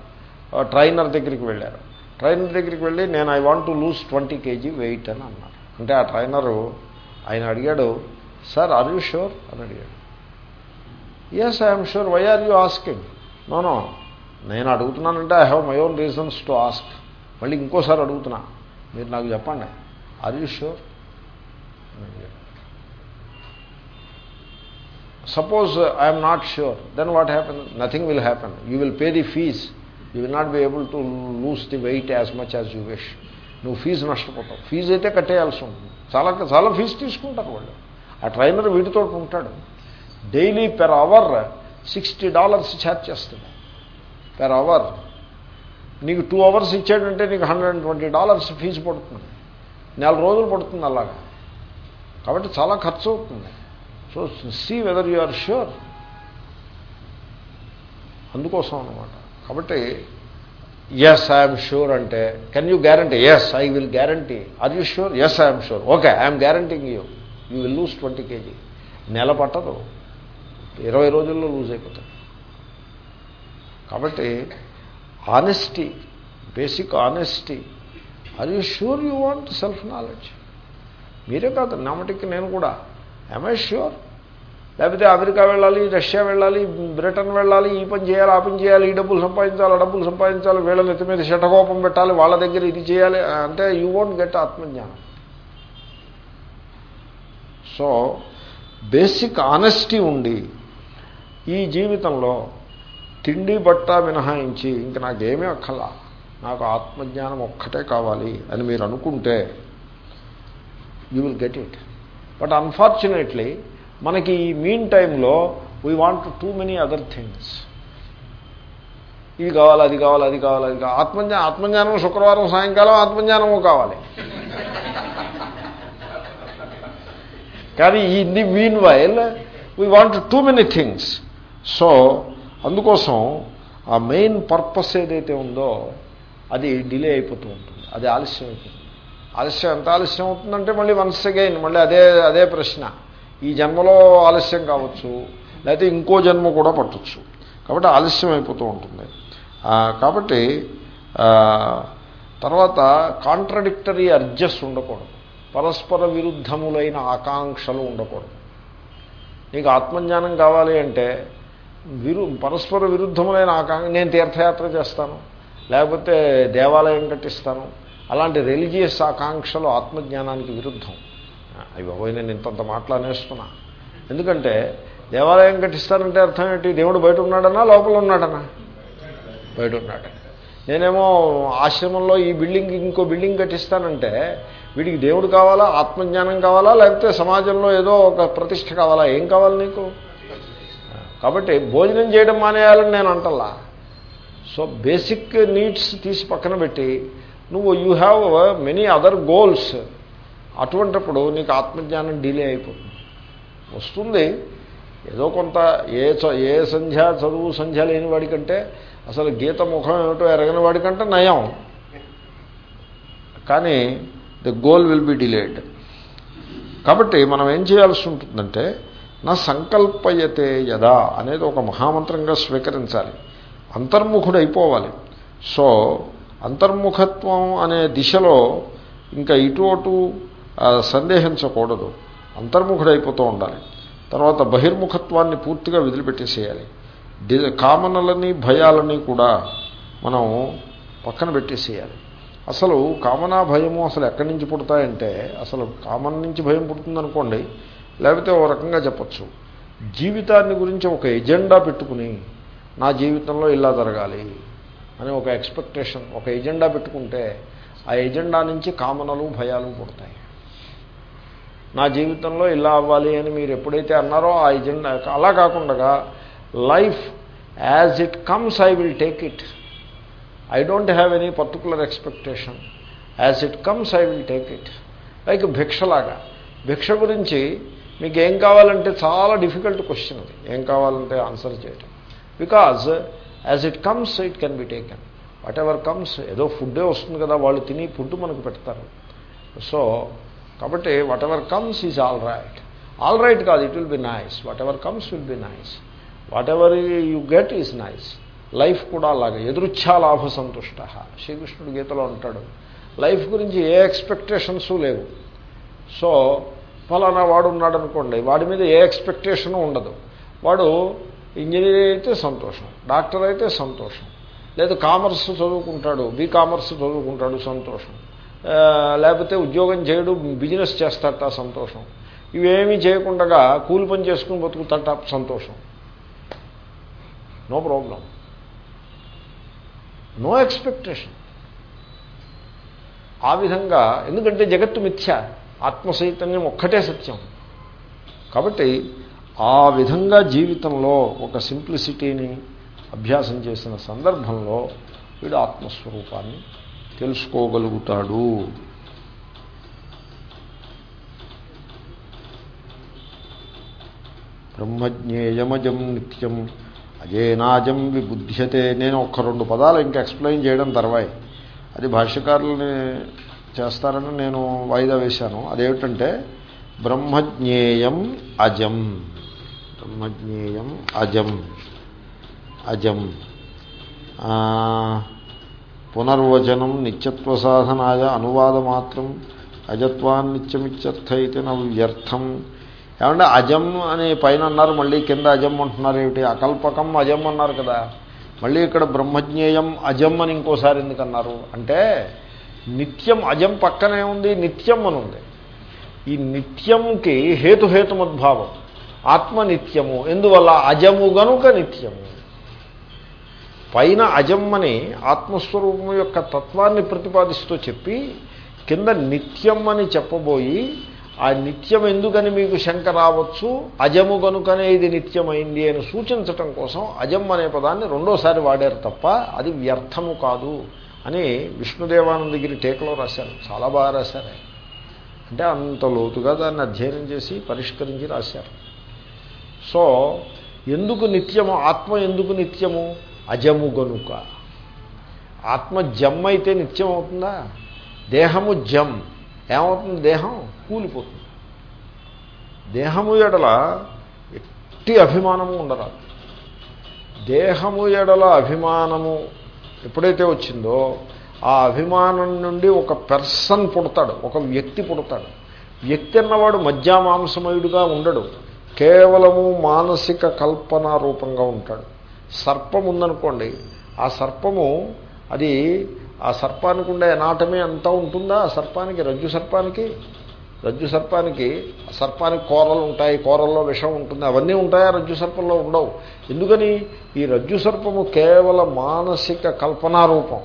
ట్రైనర్ దగ్గరికి వెళ్ళారు. ట్రైనర్ దగ్గరికి వెళ్ళి నేను I want to lose twenty KG weight అని అన్నారు. అంటే ఆ ట్రైనరు ఆయన అడిగాడు సార్ ఆర్ యూ షూర్ అని అడిగాడు. Yes I'm sure why are you asking no no నేను అడుగుతున్నానంటే I have my own reasons to ask మళ్ళీ ఇంకోసారి అడుగుతున్నా. మీరు నాకు చెప్పండి. Are you sure suppose I'm not sure then what happen nothing will happen you will pay the fees you will not be able to lose the weight as much as you wish నువ్వు fee నష్టపోతావు. Fee అయితే కట్టేయాల్సి ఉంటుంది. చాలా చాలా fee తీసుకుంటారు వాళ్ళు. ఆ ట్రైనర్ వీటితో ఉంటాడు. Daily per hour sixty dollars charge చేస్తాడు. పెర్ అవర్ నీకు టూ అవర్స్ ఇచ్చాడంటే నీకు hundred and twenty dollars fee పడుతుంది. నెల రోజులు పడుతుంది అలాగా. కాబట్టి చాలా ఖర్చు అవుతుంది. So see whether you are sure అందుకోసం అనమాట కాబట్టి ఎస్ ఐఎమ్ షూర్ అంటే can you guarantee yes I will guarantee are you sure yes I'm sure okay I'm guaranteeing you you will lose twenty KG నెల పట్టదు. ఇరవై రోజుల్లో lose అయిపోతుంది కాబట్టి honesty basic honesty are you sure you want self knowledge మీరే కాదు నమ్మటికి నేను కూడా. ఐ ష్యూర్ లేకపోతే అమెరికా వెళ్ళాలి రష్యా వెళ్ళాలి బ్రిటన్ వెళ్ళాలి ఈ పని చేయాలి ఆ పని చేయాలి ఈ డబ్బులు సంపాదించాలి ఆ డబ్బులు సంపాదించాలి వీళ్ళ నెత్తి మీద శటకోపం పెట్టాలి వాళ్ళ దగ్గర ఇది చేయాలి అంటే యూ వోంట్ గెట్ ఆత్మజ్ఞానం. సో బేసిక్ ఆనెస్టీ ఉండి ఈ జీవితంలో తిండి బట్ట మినహాయించి ఇంక నాకేమీ అక్కల నాకు ఆత్మజ్ఞానం ఒక్కటే కావాలి అని మీరు అనుకుంటే you will get it but unfortunately మనకి ఈ మీన్ టైంలో we want too many other things ఇది కావాలి అది కావాలి అది కావాలి అది కావాలి. ఆత్మజ్ఞా ఆత్మజ్ఞానం శుక్రవారం సాయంకాలం ఆత్మజ్ఞానము కావాలి. కానీ ఈ the meanwhile we want too many things so అందుకోసం ఆ మెయిన్ పర్పస్ ఏదైతే ఉందో అది డిలే అయిపోతూ ఉంటుంది. అది ఆలస్యం అయిపోతుంది ఆలస్యం ఎంత ఆలస్యం అవుతుందంటే మళ్ళీ వన్స్ అగైన్ మళ్ళీ అదే అదే ప్రశ్న. ఈ జన్మలో ఆలస్యం కావచ్చు లేకపోతే ఇంకో జన్మ కూడా పట్టచ్చు. కాబట్టి ఆలస్యం అయిపోతూ ఉంటుంది. కాబట్టి తర్వాత కాంట్రడిక్టరీ అర్జెస్ ఉండకూడదు. పరస్పర విరుద్ధములైన ఆకాంక్షలు ఉండకూడదు. నీకు ఆత్మజ్ఞానం కావాలి అంటే విరు పరస్పర విరుద్ధములైన ఆకాంక్ష నేను తీర్థయాత్ర చేస్తాను లేకపోతే దేవాలయం కట్టిస్తాను. అలాంటి రిలీజియస్ ఆకాంక్షలు ఆత్మజ్ఞానానికి విరుద్ధం. అవి బాబోయ్ నేను ఇంతంత మాట్లాడేస్తున్నా ఎందుకంటే దేవాలయం కట్టిస్తానంటే అర్థం ఏంటి? దేవుడు బయట ఉన్నాడనా? లోపల ఉన్నాడనా? బయట ఉన్నాడు. నేనేమో ఆశ్రమంలో ఈ బిల్డింగ్ ఇంకో బిల్డింగ్ కట్టిస్తానంటే వీడికి దేవుడు కావాలా? ఆత్మజ్ఞానం కావాలా? లేకపోతే సమాజంలో ఏదో ఒక ప్రతిష్ట కావాలా? ఏం కావాలి నీకు? కాబట్టి భోజనం చేయడం మానేయాలని నేను అంటల్లా. సో బేసిక్ నీడ్స్ తీసి పక్కన పెట్టి నువ్వు you have many other goals అటువంటిప్పుడు నీకు ఆత్మజ్ఞానం డిలే అయిపోతుంది. వస్తుంది. ఏదో కొంత ఏ ఏ సంధ్య చదువు సంధ్య లేని వాడికంటే అసలు గీత ముఖం ఏమిటో ఎరగని వాడికంటే నయం. కానీ the goal will be delayed. కాబట్టి మనం ఏం చేయాల్సి ఉంటుందంటే నా సంకల్పయతే యదా అనేది ఒక మహామంత్రంగా స్వీకరించాలి. అంతర్ముఖుడు అయిపోవాలి సో అంతర్ముఖత్వం అనే దిశలో ఇంకా ఇటు అటు సందేహించకూడదు. అంతర్ముఖుడైపోతూ ఉండాలి. తర్వాత బహిర్ముఖత్వాన్ని పూర్తిగా వదిలిపెట్టేసేయాలి. కామనలని భయాలని కూడా మనం పక్కన పెట్టేసేయాలి. అసలు కామనా భయము అసలు ఎక్కడి నుంచి పుడతాయంటే అసలు కామన్ నుంచి భయం పుడుతుందనుకోండి లేకపోతే ఓ రకంగా చెప్పచ్చు. జీవితాన్ని గురించి ఒక ఎజెండా పెట్టుకుని నా జీవితంలో ఇలా జరగాలి అని ఒక ఎక్స్పెక్టేషన్ ఒక ఎజెండా పెట్టుకుంటే ఆ ఎజెండా నుంచి కామనలు భయాలు పుడతాయి. నా జీవితంలో ఇలా అవ్వాలి అని మీరు ఎప్పుడైతే అన్నారో ఆ ఎజెండా అలా కాకుండా life as it comes I will take it. I don't have any particular expectation. As it comes I will take it. Like భిక్షలాగా. భిక్ష గురించి మీకు ఏం కావాలంటే చాలా డిఫికల్ట్ క్వశ్చన్ అది. ఏం కావాలంటే ఆన్సర్ చేయటం. Because as it comes it can be taken. Whatever comes ఏదో ఫుడ్డే వస్తుంది కదా వాళ్ళు తిని ఫుడ్ మనకు పెడతారు. సో కాబట్టి whatever comes is all right all right కాదు it will be nice whatever comes will be nice whatever you get is nice life కూడా అలాగే. ఎదురుచ్ఛా లాభ సంతుష్ట. శ్రీకృష్ణుడు గీతలో ఉంటాడు లైఫ్ గురించి ఏ ఎక్స్పెక్టేషన్స్ లేవు. సో ఫలానా వాడు ఉన్నాడు అనుకోండి వాడి మీద ఏ ఎక్స్పెక్టేషను ఉండదు. వాడు ఇంజనీర్ అయితే సంతోషం డాక్టర్ అయితే సంతోషం. లేదు కామర్స్ చదువుకుంటాడు బీ కామర్స్ చదువుకుంటాడు సంతోషం. లేకపోతే ఉద్యోగం చేయడు బిజినెస్ చేస్తాట సంతోషం. ఇవేమీ చేయకుండా కూలి పని చేసుకుని బతుకుతాట సంతోషం. నో ప్రాబ్లం నో ఎక్స్పెక్టేషన్ ఆ విధంగా ఎందుకంటే జగత్తు మిథ్య ఆత్మచైతన్యం ఒక్కటే సత్యం. కాబట్టి ఆ విధంగా జీవితంలో ఒక సింప్లిసిటీని అభ్యాసం చేసిన సందర్భంలో వీడు ఆత్మస్వరూపాన్ని తెలుసుకోగలుగుతాడు. బ్రహ్మజ్ఞేయమజం నిత్యం అజేనాజం విబుద్ధ్యతే నేను ఒక్క రెండు పదాలు ఇంకా ఎక్స్ప్లెయిన్ చేయడం తర్వాయి. అది భాష్యకారులని చేస్తారని నేను వాయిదా వేశాను. అదేమిటంటే బ్రహ్మజ్ఞేయం అజం. బ్రహ్మజ్ఞేయం అజం. అజం. పునర్వచనం నిత్యత్వ సాధనాయ అనువాదమాత్రం అజత్వాన్నిత్యమిత్యర్థ అయితే వ్యర్థం. ఏమంటే అజం అని పైన అన్నారు మళ్ళీ కింద అజం అంటున్నారు ఏమిటి? అకల్పకం అజం అన్నారు కదా. మళ్ళీ ఇక్కడ బ్రహ్మజ్ఞేయం అజం అని ఇంకోసారి ఎందుకన్నారు అంటే నిత్యం అజం పక్కనే ఉంది నిత్యం అని ఉంది. ఈ నిత్యంకి హేతుహేతుమద్భావం. ఆత్మ నిత్యము ఎందువల్ల? అజము గనుక నిత్యము. పైన అజమ్మని ఆత్మస్వరూపం యొక్క తత్వాన్ని ప్రతిపాదిస్తూ చెప్పి కింద నిత్యం అని చెప్పబోయి ఆ నిత్యం ఎందుకని మీకు శంక రావచ్చు? అజము కనుకనే ఇది నిత్యమైంది అని సూచించటం కోసం అజం అనే పదాన్ని రెండోసారి వాడారు తప్ప అది వ్యర్థము కాదు అని విష్ణుదేవానందగిరి టేకలో రాశారు. చాలా బాగా రాశారు అంటే అంత లోతుగా దాన్ని అధ్యయనం చేసి పరిష్కరించి రాశారు. సో ఎందుకు నిత్యము? ఆత్మ ఎందుకు నిత్యము? అజము గనుక. ఆత్మ జమ్ అయితే నిత్యం అవుతుందా? దేహము జమ్. ఏమవుతుంది దేహం? కూలిపోతుంది. దేహము ఎడల ఎట్టి అభిమానము ఉండరాదు. దేహము ఎడల అభిమానము ఎప్పుడైతే వచ్చిందో ఆ అభిమానం నుండి ఒక పెర్సన్ పుడతాడు ఒక వ్యక్తి పుడతాడు. వ్యక్తి అన్నవాడు మధ్యామాంసమయుడుగా ఉండడు. కేవలము మానసిక కల్పన రూపంగా ఉంటాడు. సర్పం ఉందనుకోండి ఆ సర్పము అది ఆ సర్పానికి ఉండే అనాటమే అంతా ఉంటుందా? ఆ సర్పానికి రజ్జు సర్పానికి? రజ్జు సర్పానికి సర్పానికి కూరలు ఉంటాయి కూరల్లో విషం ఉంటుంది అవన్నీ ఉంటాయా? రజ్జు సర్పంలో ఉండవు. ఎందుకని? ఈ రజ్జు సర్పము కేవల మానసిక కల్పనారూపం.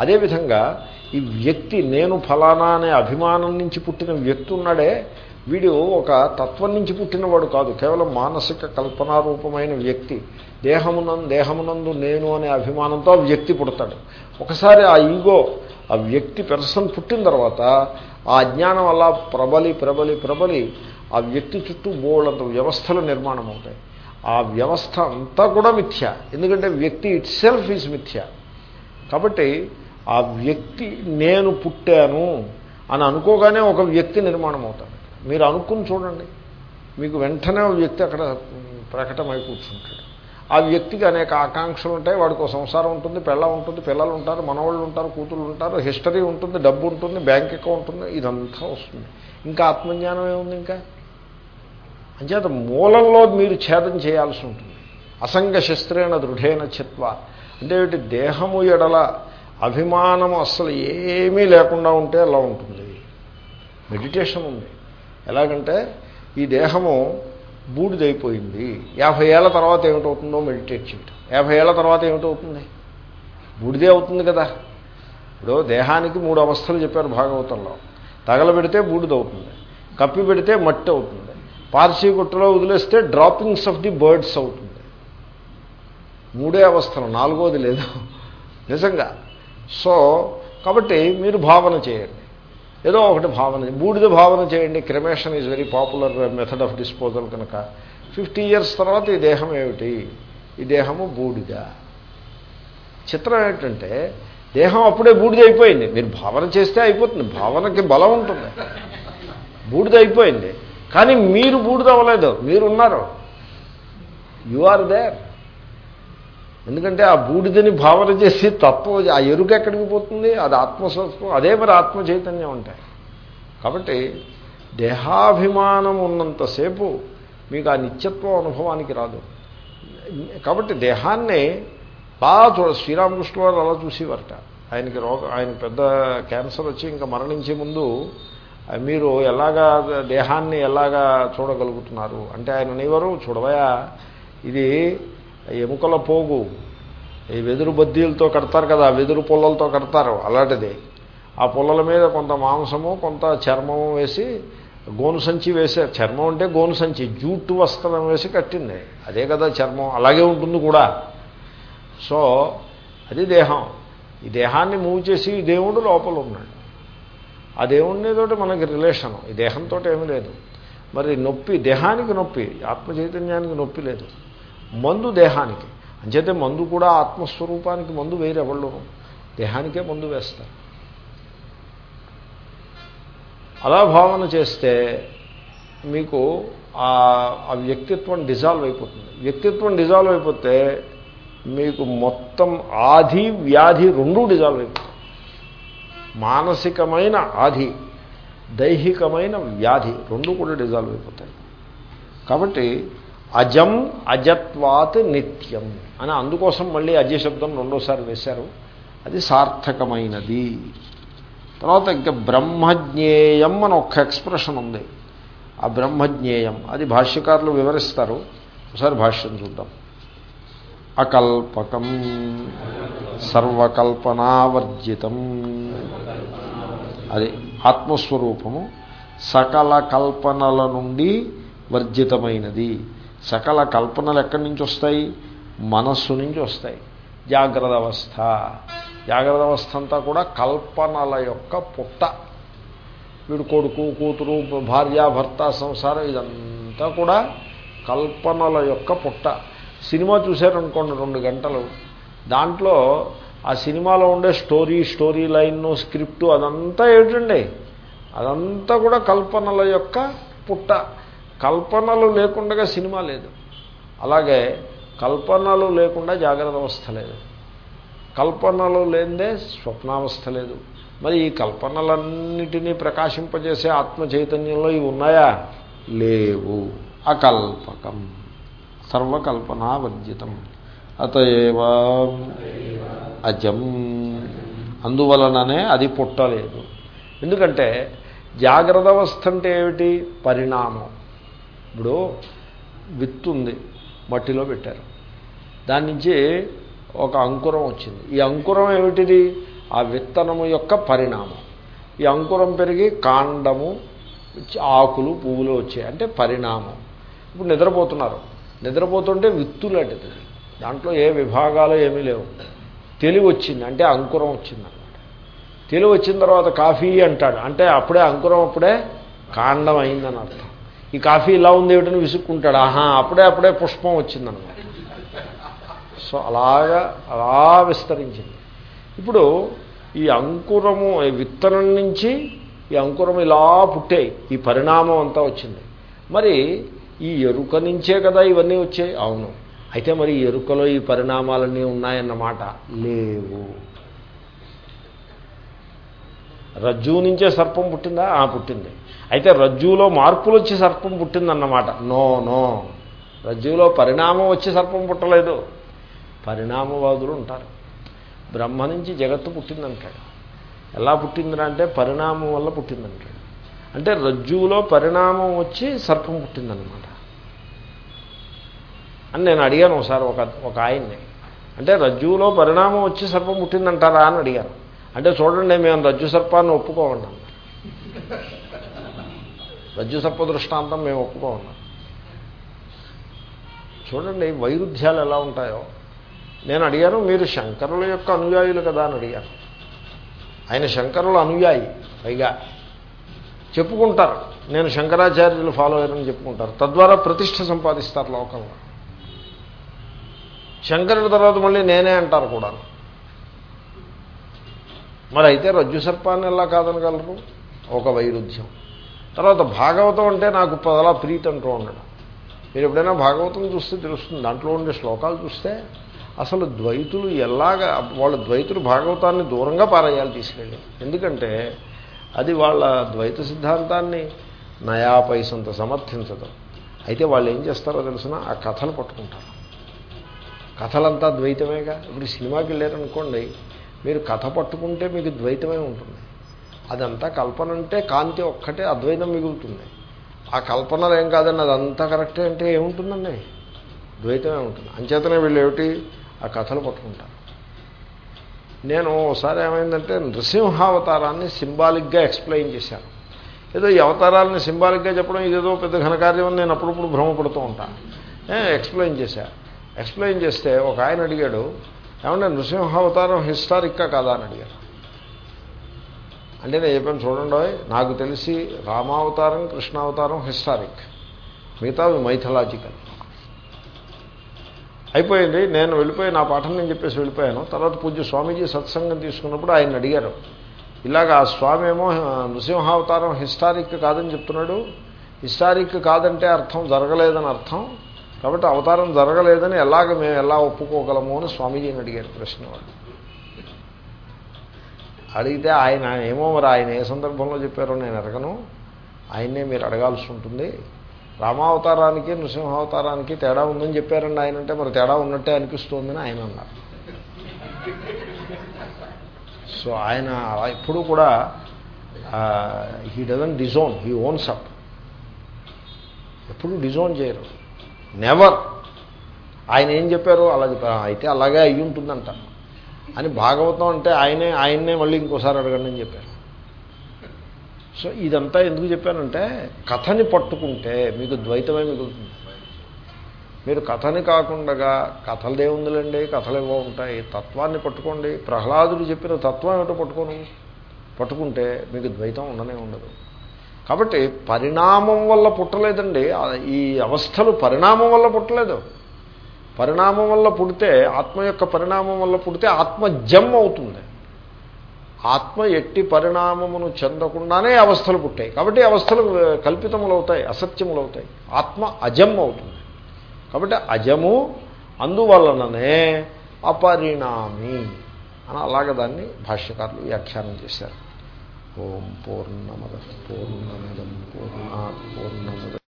అదేవిధంగా ఈ వ్యక్తి నేను ఫలానా అనే అభిమానం నుంచి పుట్టిన వ్యక్తి ఉన్నాడే వీడు ఒక తత్వం నుంచి పుట్టినవాడు కాదు. కేవలం మానసిక కల్పనారూపమైన వ్యక్తి. దేహమునందు దేహమునందు నేను అనే అభిమానంతో ఆ వ్యక్తి పుడతాడు. ఒకసారి ఆ ఈగో ఆ వ్యక్తి పెర్సన్ పుట్టిన తర్వాత ఆ అజ్ఞానం అలా ప్రబలి ప్రబలి ప్రబలి ఆ వ్యక్తి చుట్టూ బోళ్ళంత వ్యవస్థలు నిర్మాణం అవుతాయి ఆ వ్యవస్థ అంతా కూడా మిథ్య. ఎందుకంటే వ్యక్తి ఇట్ సెల్ఫ్ ఈజ్ మిథ్య. కాబట్టి ఆ వ్యక్తి నేను పుట్టాను అని అనుకోగానే ఒక వ్యక్తి నిర్మాణం అవుతాడు మీరు అనుకుని చూడండి. మీకు వెంటనే వ్యక్తి అక్కడ ప్రకటమై కూర్చుంటాడు. ఆ వ్యక్తికి అనేక ఆకాంక్షలు ఉంటాయి. వాడికి సంసారం ఉంటుంది పిల్ల ఉంటుంది పిల్లలు ఉంటారు మనవాళ్ళు ఉంటారు కూతుళ్ళు ఉంటారు హిస్టరీ ఉంటుంది డబ్బు ఉంటుంది బ్యాంక్ అకౌంట్ ఉంటుంది ఇదంతా వస్తుంది. ఇంకా ఆత్మజ్ఞానం ఏముంది ఇంకా? అంచేత మూలంలో మీరు ఛేదం చేయాల్సి ఉంటుంది. అసంగ శస్త్రేణ దృఢేన చిత్వ. అంటే దేహము ఎడల అభిమానం అస్సలు ఏమీ లేకుండా ఉంటే అలా ఉంటుంది? మెడిటేషన్ ఉంది. ఎలాగంటే ఈ దేహము బూడిదైపోయింది. యాభై ఏళ్ళ తర్వాత ఏమిటవుతుందో మెడిటేట్ చేయటం. యాభై ఏళ్ళ తర్వాత ఏమిటవుతుంది? బూడిదే అవుతుంది కదా. ఇప్పుడు దేహానికి మూడు అవస్థలు చెప్పారు భాగవతంలో. తగలబెడితే బూడిదవుతుంది. కప్పి పెడితే మట్టి అవుతుంది పార్సీ గుట్టలో వదిలేస్తే డ్రాపింగ్స్ ఆఫ్ ది బర్డ్స్ అవుతుంది. మూడే అవస్థలు నాలుగోది లేదు. నిజంగా. సో కాబట్టి మీరు భావన చేయండి. ఏదో ఒకటి భావన. బూడిద భావన చేయండి. Cremation is very popular method of disposal కనుక. ఫిఫ్టీ ఇయర్స్ తర్వాత ఈ దేహం ఏమిటి? ఈ దేహము బూడిద. చిత్రం ఏంటంటే దేహం అప్పుడే బూడిద అయిపోయింది. మీరు భావన చేస్తే అయిపోతుంది. భావనకి బలం ఉంటుంది. బూడిద అయిపోయింది. కానీ మీరు బూడిద అవ్వలేదు. మీరున్నారు యు ఆర్ దేర్ ఎందుకంటే ఆ బూడిదని భావన చేసి తత్వం ఆ ఎరుక ఎక్కడికి పోతుంది? అది ఆత్మస్వత్వం అదే మరి ఆత్మ చైతన్యం ఉంటాయి కాబట్టి దేహాభిమానం ఉన్నంతసేపు మీకు ఆ నిత్యత్వం అనుభవానికి రాదు. కాబట్టి దేహాన్ని బాగా చూడ శ్రీరామకృష్ణ వారు అలా చూసేవారట. ఆయనకి రోగ ఆయన పెద్ద క్యాన్సర్ వచ్చి ఇంకా మరణించే ముందు మీరు ఎలాగా దేహాన్ని ఎలాగా చూడగలుగుతున్నారు? అంటే ఆయన అనేవారు చూడవయా ఇది ఎముకల పోగు. ఈ వెదురు బద్దీలతో కడతారు కదా వెదురు పుల్లలతో కడతారు అలాంటిది. ఆ పుల్లల మీద కొంత మాంసము కొంత చర్మము వేసి గోను సంచి వేసే చర్మం అంటే గోను సంచి జూటు వస్త్రం వేసి కట్టింది. అదే కదా చర్మం అలాగే ఉంటుంది కూడా. సో అది దేహం. ఈ దేహాన్ని మూవ్ చేసి దేవుడు లోపల ఉన్నాడు. ఆ దేవుడితోటి మనకి రిలేషను ఈ దేహంతో ఏమీ లేదు. మరి నొప్పి దేహానికి నొప్పి ఆత్మ చైతన్యానికి నొప్పి లేదు. మందు దేహానికి. అంచేతే మందు కూడా ఆత్మస్వరూపానికి మందు వేరెవళ్ళు? దేహానికే మందు వేస్తారు. అలా భావన చేస్తే మీకు ఆ వ్యక్తిత్వం డిజాల్వ్ అయిపోతుంది. వ్యక్తిత్వం డిజాల్వ్ అయిపోతే మీకు మొత్తం ఆది వ్యాధి రెండూ డిజాల్వ్ అయిపోతాయి. మానసికమైన ఆది దైహికమైన వ్యాధి రెండు కూడా డిజాల్వ్ అయిపోతాయి. కాబట్టి అజం అజత్వాత్ నిత్యం అని అందుకోసం మళ్ళీ అజయ శబ్దం రెండోసారి వేశారు. అది సార్థకమైనది. తర్వాత ఇంకా బ్రహ్మజ్ఞేయం అని ఒక్క ఎక్స్ప్రెషన్ ఉంది. ఆ బ్రహ్మజ్ఞేయం అది భాష్యకారులు వివరిస్తారు. ఒకసారి భాష్యం చూద్దాం. అకల్పకం సర్వకల్పనావర్జితం. అది ఆత్మస్వరూపము. సకల కల్పనల నుండి వర్జితమైనది. సకల కల్పనలు ఎక్కడి నుంచి వస్తాయి? మనస్సు నుంచి వస్తాయి. జాగ్రత్త అవస్థ. జాగ్రత్త అవస్థ అంతా కూడా కల్పనల యొక్క పుట్ట. వీడు కొడుకు కూతురు భార్య భర్త సంసారం ఇదంతా కూడా కల్పనల యొక్క పుట్ట. సినిమా చూశారనుకోండి రెండు గంటలు. దాంట్లో ఆ సినిమాలో ఉండే స్టోరీ స్టోరీ లైన్ స్క్రిప్టు అదంతా ఏమిటండి? అదంతా కూడా కల్పనల యొక్క పుట్ట. కల్పనలు లేకుండా సినిమా లేదు. అలాగే కల్పనలు లేకుండా జాగ్రత్త అవస్థ లేదు. కల్పనలు లేదే స్వప్నావస్థ లేదు. మరి ఈ కల్పనలన్నిటినీ ప్రకాశింపజేసే ఆత్మ చైతన్యంలో ఇవి ఉన్నాయా? లేవు. అకల్పకం. సర్వకల్పనావర్జితం. అతఏవ అజం. అందువలననే అది పుట్టలేదు. ఎందుకంటే జాగ్రత్త అవస్థ అంటే ఏమిటి? పరిణామం. ఇప్పుడు విత్తు ఉంది మట్టిలో పెట్టారు. దాని నుంచి ఒక అంకురం వచ్చింది. ఈ అంకురం ఏమిటిది? ఆ విత్తనము యొక్క పరిణామం. ఈ అంకురం పెరిగి కాండము ఆకులు పువ్వులు వచ్చాయి. అంటే పరిణామం. ఇప్పుడు నిద్రపోతున్నారు. నిద్రపోతుంటే విత్తు లాంటిది. దాంట్లో ఏ విభాగాలు ఏమీ లేవు. తెలివి వచ్చింది. అంటే అంకురం వచ్చింది అనమాట తెలివి వచ్చిన తర్వాత కాఫీ అంటాడు. అంటే అప్పుడే అంకురం అప్పుడే కాండం అయిందని అర్థం. ఈ కాఫీ ఇలా ఉంది ఏమిటని విసుక్కుంటాడు. ఆహా అప్పుడే అప్పుడే పుష్పం వచ్చిందనమాట. సో అలాగా అలా విస్తరించింది. ఇప్పుడు ఈ అంకురము విత్తనం నుంచి ఈ అంకురం ఇలా పుట్టాయి ఈ పరిణామం అంతా వచ్చింది. మరి ఈ ఎరుక నుంచే కదా ఇవన్నీ వచ్చాయి? అవును. అయితే మరి ఎరుకలో ఈ పరిణామాలన్నీ ఉన్నాయన్నమాట? లేవు. రజ్జువు నుంచే సర్పం పుట్టిందా? ఆ పుట్టింది. అయితే రజ్జువులో మార్పులు వచ్చి సర్పం పుట్టిందన్నమాట. No no. రజ్జువులో పరిణామం వచ్చి సర్పం పుట్టలేదు. పరిణామవాదులు ఉంటారు. బ్రహ్మ నుంచి జగత్తు పుట్టిందంటాడు. ఎలా పుట్టిందిరా అంటే పరిణామం వల్ల పుట్టిందంటాడు. అంటే రజ్జువులో పరిణామం వచ్చి సర్పం పుట్టిందనమాట అని నేను అడిగాను ఒకసారి ఒక ఒక ఆయన్ని. అంటే రజ్జువులో పరిణామం వచ్చి సర్పం పుట్టిందంటారా అని అడిగాను. అంటే చూడండి మేము రజ్జు సర్పాన్ని ఒప్పుకోమన్నాం రజ్జు సర్ప దృష్టాంతం మేము ఒప్పుకోమన్నాం చూడండి వైరుధ్యాలు ఎలా ఉంటాయో. నేను అడిగాను మీరు శంకరుల యొక్క అనుయాయులు కదా అని అడిగాను. ఆయన శంకరుల అనుయాయి పైగా. చెప్పుకుంటారు. నేను శంకరాచార్యులు ఫాలో అయ్యారని చెప్పుకుంటారు. తద్వారా ప్రతిష్ట సంపాదిస్తారు లోకంలో. శంకరుడి తర్వాత మళ్ళీ నేనే అంటారు కూడా మరి అయితే రజ్జు సర్పాన్ని ఎలా కాదనగలరు? ఒక వైరుధ్యం. తర్వాత భాగవతం అంటే నాకు పదలా ప్రీతి అంటూ ఉండడం. మీరు ఎప్పుడైనా భాగవతం చూస్తే తెలుస్తుంది. దాంట్లో ఉండే శ్లోకాలు చూస్తే అసలు ద్వైతులు ఎలాగా వాళ్ళ ద్వైతులు భాగవతాన్ని దూరంగా పారేయాలి తీసుకెళ్ళి. ఎందుకంటే అది వాళ్ళ ద్వైత సిద్ధాంతాన్ని నయా పైసంత సమర్థించదు. అయితే వాళ్ళు ఏం చేస్తారో తెలిసిన? ఆ కథలు పట్టుకుంటారు. కథలంతా ద్వైతమేగా? ఇప్పుడు సినిమాకి వెళ్ళారనుకోండి మీరు కథ పట్టుకుంటే మీకు ద్వైతమే ఉంటుంది. అదంతా కల్పన అంటే కాంతి ఒక్కటే అద్వైతం మిగులుతుంది. ఆ కల్పనలు ఏం కాదండి అదంతా కరెక్టే అంటే ఏముంటుందండి? ద్వైతమే ఉంటుంది. అంచేతనే వీళ్ళు ఏమిటి? ఆ కథలు పట్టుకుంటారు. నేను ఒకసారి ఏమైందంటే నృసింహావతారాన్ని సింబాలిక్గా ఎక్స్ప్లెయిన్ చేశాను. ఏదో ఈ అవతారాలని సింబాలిక్గా చెప్పడం ఇదేదో పెద్ద ఘనకార్యం అని నేను అప్పుడప్పుడు భ్రమపడుతూ ఉంటాను. ఎక్స్ప్లెయిన్ చేశాను ఎక్స్ప్లెయిన్ చేస్తే ఒక ఆయన అడిగాడు ఏమంటే నృసింహావతారం హిస్టారిక్గా కాదా అని అడిగారు. అంటే నేను చెప్పాను చూడండి నాకు తెలిసి రామావతారం కృష్ణావతారం హిస్టారిక్ మిగతావి మైథలాజికల్. అయిపోయింది నేను వెళ్ళిపోయి నా పాఠం నేను చెప్పేసి వెళ్ళిపోయాను. తర్వాత పూజ్య స్వామీజీ సత్సంగం తీసుకున్నప్పుడు ఆయన అడిగారు ఇలాగ ఆ స్వామి ఏమో నృసింహావతారం హిస్టారిక్ కాదని చెప్తున్నాడు. హిస్టారిక్ కాదంటే అర్థం జరగలేదని అర్థం. కాబట్టి అవతారం జరగలేదని ఎలాగ మేము ఎలా ఒప్పుకోగలము అని స్వామీజీని అడిగారు ప్రశ్న వాళ్ళు. అడిగితే ఆయన ఏమో మరి ఆయన ఏ సందర్భంలో చెప్పారో నేను అడగను. ఆయన్నే మీరు అడగాల్సి ఉంటుంది. రామావతారానికి నృసింహావతారానికి తేడా ఉందని చెప్పారండి ఆయన అంటే మరి తేడా ఉన్నట్టే అనిపిస్తోందని ఆయన అన్నారు. సో ఆయన ఎప్పుడు కూడా he doesn't disown he owns up ఎప్పుడు డిజోన్ చేయరు. నెవర్ ఆయన ఏం చెప్పారు అలా చెప్పారు అయితే అలాగే అయ్యి ఉంటుందంట. అని భాగవతం అంటే ఆయనే ఆయన్నే మళ్ళీ ఇంకోసారి అడగండి అని చెప్పారు. సో ఇదంతా ఎందుకు చెప్పానంటే కథని పట్టుకుంటే మీకు ద్వైతమే మిగులుతుంది. మీరు కథని కాకుండా కథలదే ఉందిలేండి కథలు ఏవో ఉంటాయి. తత్వాన్ని పట్టుకోండి. ప్రహ్లాదుడు చెప్పిన తత్వం ఏమిటో పట్టుకోను. పట్టుకుంటే మీకు ద్వైతం ఉండనే ఉండదు. కాబట్టి పరిణామం వల్ల పుట్టలేదండి. ఈ అవస్థలు పరిణామం వల్ల పుట్టలేదు. పరిణామం వల్ల పుడితే ఆత్మ యొక్క పరిణామం వల్ల పుడితే ఆత్మ జమ్ అవుతుంది. ఆత్మ ఎట్టి పరిణామమును చెందకుండానే అవస్థలు పుట్టాయి. కాబట్టి అవస్థలు కల్పితములవుతాయి అసత్యములవుతాయి. ఆత్మ అజం అవుతుంది. కాబట్టి అజము అందువలననే అపరిణామి అని అలాగ దాన్ని భాష్యకారులు వ్యాఖ్యానం చేశారు. ఓం పూర్ణమద పూర్ణమిదం పూర్ణా పూర్ణముద